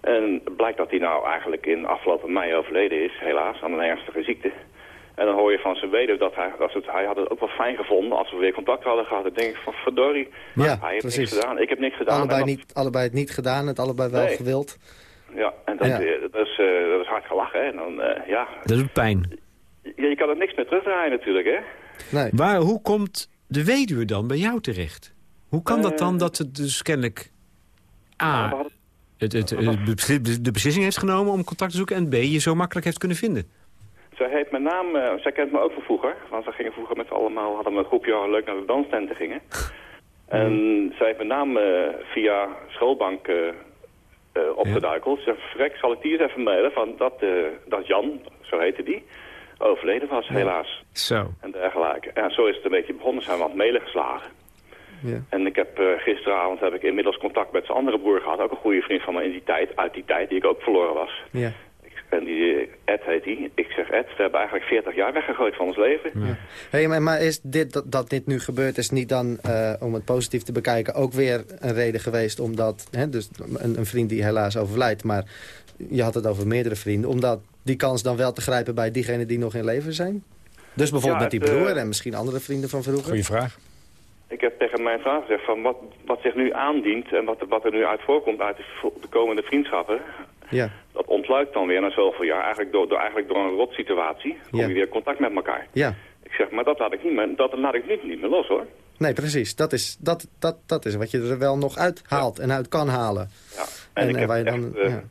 En blijkt dat hij nou eigenlijk in afgelopen mei overleden is, helaas, aan een ernstige ziekte. En dan hoor je van zijn weder dat hij, als het, hij had het ook wel fijn gevonden als we weer contact hadden gehad. Dan denk ik van verdorie, Ja, hij heeft precies. niks gedaan, ik heb niks gedaan. Allebei, En dat- niet, allebei het niet gedaan, het allebei wel Nee. gewild. Ja, en dat, Ja. eh, dat, is, eh, dat is hard gelachen, hè. En dan, eh, ja, Dat doet pijn. je, je kan er niks meer terugdraaien natuurlijk, hè. Nee. Waar, hoe komt de weduwe dan bij jou terecht? Hoe kan dat dan dat het dus kennelijk... A, hadden- het, het, het besli- de beslissing heeft genomen om contact te zoeken... en B, je zo makkelijk heeft kunnen vinden? Zij heeft mijn naam, eh, zij kent me ook van vroeger. Want we gingen vroeger met z'n allemaal, hadden we een groepje leuk naar de danstenten gingen. <laughs> En zij heeft mijn naam eh, via schoolbank eh, opgeduikeld. Ze zei, vrek, zal ik die eens even mailen van dat, dat Jan, zo heette die, overleden was helaas. Zo. En dergelijke. En zo is het een beetje begonnen, zijn we aan het mailen geslagen. Ja. En ik heb eh, gisteravond heb ik inmiddels contact met zijn andere broer gehad. Ook een goede vriend van me in die tijd, uit die tijd, die ik ook verloren was. Ja. Ik- En die eh, Ed heet die. Ik zeg Ed, we hebben eigenlijk 40 jaar weggegooid van ons leven. Hey, maar, maar is dit, dat, dat dit nu gebeurd is niet dan, eh, om het positief te bekijken... ook weer een reden geweest omdat... Hè, dus een, een vriend die helaas overlijdt, maar je had het over meerdere vrienden... omdat die kans dan wel te grijpen bij diegenen die nog in leven zijn? Dus bijvoorbeeld Ja, met die broer en misschien andere vrienden van vroeger? Goeie vraag. Ik heb tegen mijn vrouw gezegd van wat, wat zich nu aandient en wat, wat er nu uit voorkomt uit de, komende vriendschappen. Ja, Dat ontluikt dan weer na zoveel jaar, eigenlijk door, door, eigenlijk door een rotsituatie. Kom Ja. je weer contact met elkaar. ja. Ik zeg, maar dat laat ik niet meer, dat laat ik niet, niet meer los hoor. Nee, precies. Dat is, dat, dat, dat is wat je er wel nog uit haalt en uit kan halen. Ja. En, ik heb waar je echt, dan... eh, ja.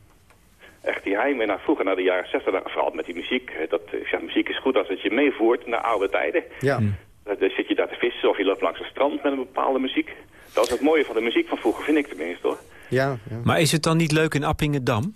echt die heimwee naar vroeger, naar de jaren 60, daar- vooral met die muziek. Dat, ik zeg, muziek is goed als het je meevoert naar oude tijden. Ja. Dan dan zit je daar te vissen of je loopt langs het strand met een bepaalde muziek. Dat is het mooie van de muziek van vroeger, vind ik tenminste hoor. Ja, ja. Maar is het dan niet leuk in Appingedam?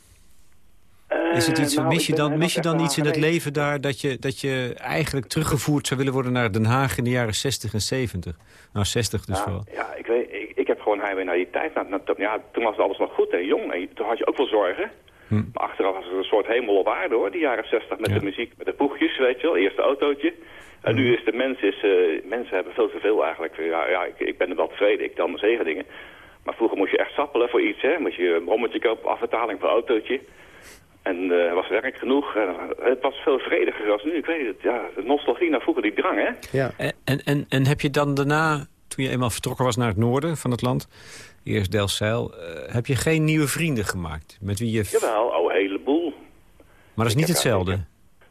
Is het iets, nou, mis je dan, mis je dan iets in het leven daar... Dat je, dat je eigenlijk teruggevoerd zou willen worden naar Den Haag in de jaren 60 en 70? Nou, 60 dus ja, wel. ja, ik weet, ik, ik heb gewoon heimwee naar die tijd. Na- na- ja, toen was alles nog goed en jong. En toen had je ook wel zorgen. Hm. Maar achteraf was het een soort hemel op aarde hoor, die jaren 60 met Ja. de muziek, met de boegjes, weet je wel, eerste autootje. En nu is de mens, is, eh, mensen hebben veel te veel eigenlijk. Ja, ja ik, ik ben er wel tevreden, ik tel mijn zegen dingen. Maar vroeger moest je echt sappelen voor iets, hè. Moest je een brommetje kopen, afbetaling voor een autootje. En eh was werk genoeg. En, eh, het was veel vrediger als nu, ik weet het. Ja, de nostalgie naar vroeger, die drang, hè. ja. En, en, en heb je dan daarna, toen je eenmaal vertrokken was naar het noorden van het land... eerst Delfzijl, eh, heb je geen nieuwe vrienden gemaakt? Met wie je... Jawel, oh, een heleboel. Maar dat is niet Ik hetzelfde.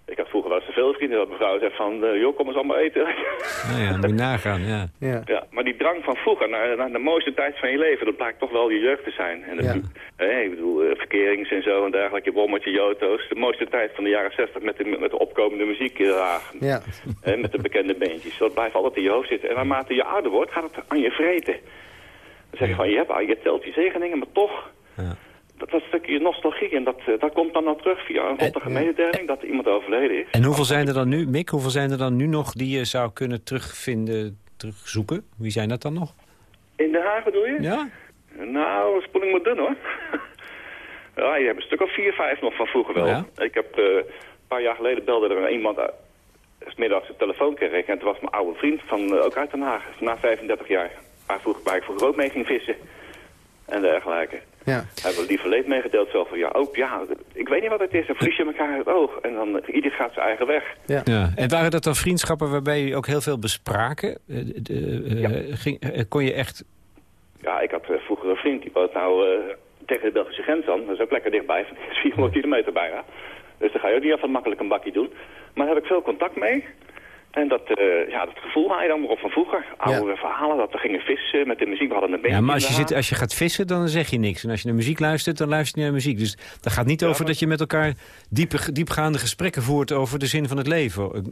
Ik had vroeger wel eens te veel vrienden dat mevrouw zei van, eh, joh, kom eens allemaal eten. <laughs> Nou ja, moet je nagaan, ja. ja. Ja, maar die drang van vroeger naar, naar de mooiste tijd van je leven, dat blijkt toch wel je jeugd te zijn. En dat, Ja. ik bedoel, eh, verkerings en zo en dergelijke, je bommetje, je auto's. De mooiste tijd van de jaren 60 met de, met de opkomende muziek in Haag. Ja. Eh, met de bekende beentjes. Dat blijft altijd in je hoofd zitten. En naarmate je ouder wordt, gaat het aan je vreten. Dan zeg je van, je, hebt, al- je telt die zegeningen, maar toch Ja. Dat, dat stukje nostalgie, en dat, eh, dat komt dan nou terug via een rottige mededeling dat iemand overleden is. En hoeveel zijn er dan nu, Mick, hoeveel zijn er dan nu nog die je zou kunnen terugvinden, terugzoeken? Wie zijn dat dan nog? In Den Haag bedoel je? Ja. Nou, spoeling maar dun hoor. <laughs> ja, je hebt een stuk of vier, vijf nog van vroeger wel. Ja. Ik heb eh, een paar jaar geleden belde er iemand uit. s middags een telefoon kreeg en het was mijn oude vriend van eh, ook uit Den Haag. Na 35 jaar. Waar, vroeger, waar ik vroeger ook mee ging vissen. En dergelijke. Ja. Hebben we liever leed meegedeeld. Zo van, ja, ook, ja, ik weet niet wat het is. Dan verlies je elkaar uit het oog. En dan, uh, ieder gaat zijn eigen weg. Ja. En waren dat dan vriendschappen waarbij je ook heel veel bespraken? Eh, de, eh, ging, eh, kon je echt... Ja, ik had eh, vroeger een vriend, die woont nou eh, tegen de Belgische grens aan. Dat is ook lekker dichtbij, van 400 <laughs> kilometer bijna. Dus dan ga je ook niet even makkelijk een bakje doen. Maar daar heb ik veel contact mee. En dat, eh, ja, dat gevoel haal je dan maar op van vroeger. Oude verhalen, dat we gingen vissen met de muziek. We hadden een beetje Ja, maar als je, zit, als je gaat vissen, dan zeg je niks. En als je naar muziek luistert, dan luister je naar muziek. Dus dat gaat niet over dat je met elkaar diepe, diepgaande gesprekken voert... over de zin van het leven. Of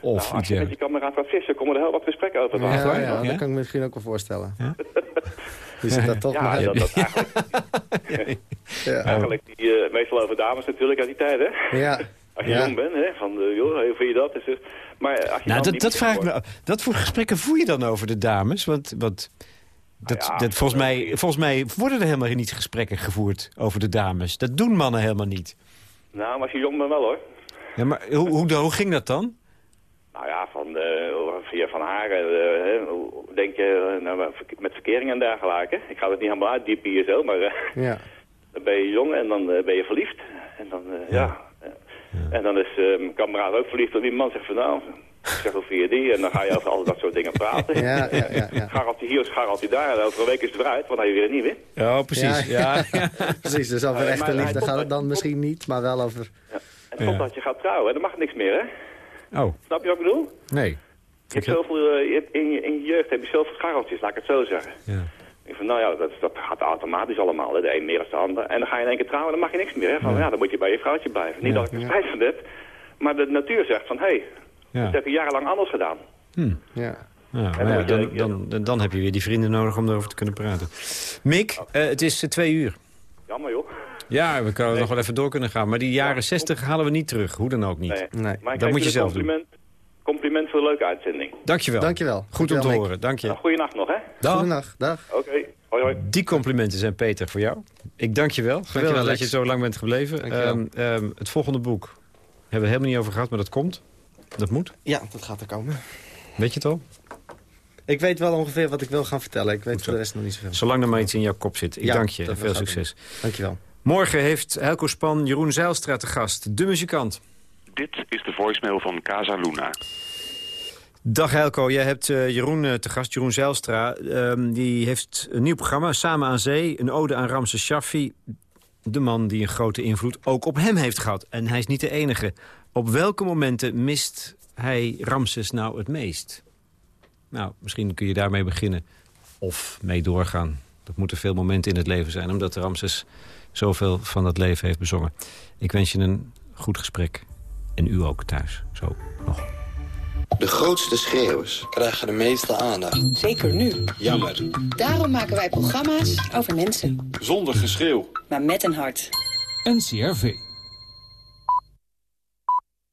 Nou, iets als je met je kameraad gaat vissen, komen er heel wat gesprekken over. Ja, ja, houden. dat kan ik me misschien ook wel voorstellen. Die zit daar toch Ja, maar... dat, dat eigenlijk, <laughs> Ja. eigenlijk die, eh, meestal over dames natuurlijk uit die tijd, hè? Ja. Als je Ja. jong bent, hè? Van, eh, joh, hoe vind je dat? Dus, eh, maar eh, als je Nou, dan dat, dat vraag ik me. Dat voor gesprekken voer je dan over de dames? Want, want dat, ja, dat, volgens, mij, volgens mij worden er helemaal niet gesprekken gevoerd over de dames. Dat doen mannen helemaal niet. Nou, maar als je jong bent wel, hoor. Ja, maar hoe, hoe, hoe ging dat dan? Nou ja, van, eh, via Van Haren, eh, hè, hoe denk je eh, nou, met verkering en dergelijke. Ik ga het niet helemaal uitdiepen hier zo, maar eh, Ja. <laughs> dan ben je jong en dan eh, ben je verliefd. En dan, eh, ja. Eh, En dan is eh, mijn kameraad ook verliefd op die man. Zegt van nou, ik zeg hoe vind je die? En dan ga je over al dat soort dingen praten. Ja, ja, ja, ja. <laughs> Garantie hier garantie daar. En over een week is het eruit, want dan heb je weer een nieuwe. Ja, precies. Ja, ja. <laughs> Precies, dus over Ja, echte hij liefde komt- gaat het dan misschien niet, maar wel over... En totdat je gaat trouwen, dan mag niks meer, hè? Oh, Snap je wat ik bedoel? nee. Je hebt zoveel, eh, je hebt in, je, in je jeugd heb je zoveel scharreltjes, laat ik het zo zeggen. Ja. Ik van, nou ja, dat, dat gaat automatisch allemaal, hè. de een meer dan de ander. En dan ga je in één keer trouwen, dan mag je niks meer. Hè. Van, ja. dan moet je bij je vrouwtje blijven. Niet Ja. dat ik er spijt van heb, maar de natuur zegt van, hé, hey, Ja. dat heb je jarenlang anders gedaan. Hm. Ja. Ja, En maar ja, dan dan, dan, dan, heb je weer die vrienden nodig om erover te kunnen praten. Mick, eh, het is eh, twee uur. Jammer joh. Ja, we kunnen nog wel even door kunnen gaan. Maar die jaren 60 halen we niet terug. Hoe dan ook niet. Nee. Nee. Maar Dat moet je zelf doen. Compliment, voor de leuke uitzending. Dankjewel. Dankjewel. Goed om te Dankjewel, Mick. horen. Dank je. Nou, goeienacht nog, hè? Dag. Goedendag, dag. Oké, hoi hoi. Die complimenten zijn Peter voor jou. Ik dank je wel. Geweldig dat Lex. je zo lang bent gebleven. Dankjewel. Ehm, ehm, het volgende boek hebben we helemaal niet over gehad, maar dat komt. Dat moet. Ja, dat gaat er komen. Weet je het al? Ik weet wel ongeveer wat ik wil gaan vertellen. Ik weet Goed voor de rest nog niet zoveel. Zolang er maar iets in jouw kop zit. Ik Ja, dank je dat en veel succes. Dankjewel. Morgen heeft Helco Span Jeroen Zeilstra te gast. De muzikant. Dit is de voicemail van Casa Luna. Dag Helco, jij hebt eh, Jeroen eh, te gast, Jeroen Zeilstra. Ehm, die heeft een nieuw programma, Samen aan Zee. Een ode aan Ramses Shaffi. De man die een grote invloed ook op hem heeft gehad. En hij is niet de enige. Op welke momenten mist hij Ramses nou het meest? Nou, misschien kun je daarmee beginnen. Of mee doorgaan. Dat moeten veel momenten in het leven zijn. Omdat Ramses zoveel van dat leven heeft bezongen. Ik wens je een goed gesprek. En u ook thuis. Zo, nog. De grootste schreeuwers krijgen de meeste aandacht. Zeker nu. Jammer. Daarom maken wij programma's over mensen. Zonder geschreeuw. Maar met een hart. NCRV.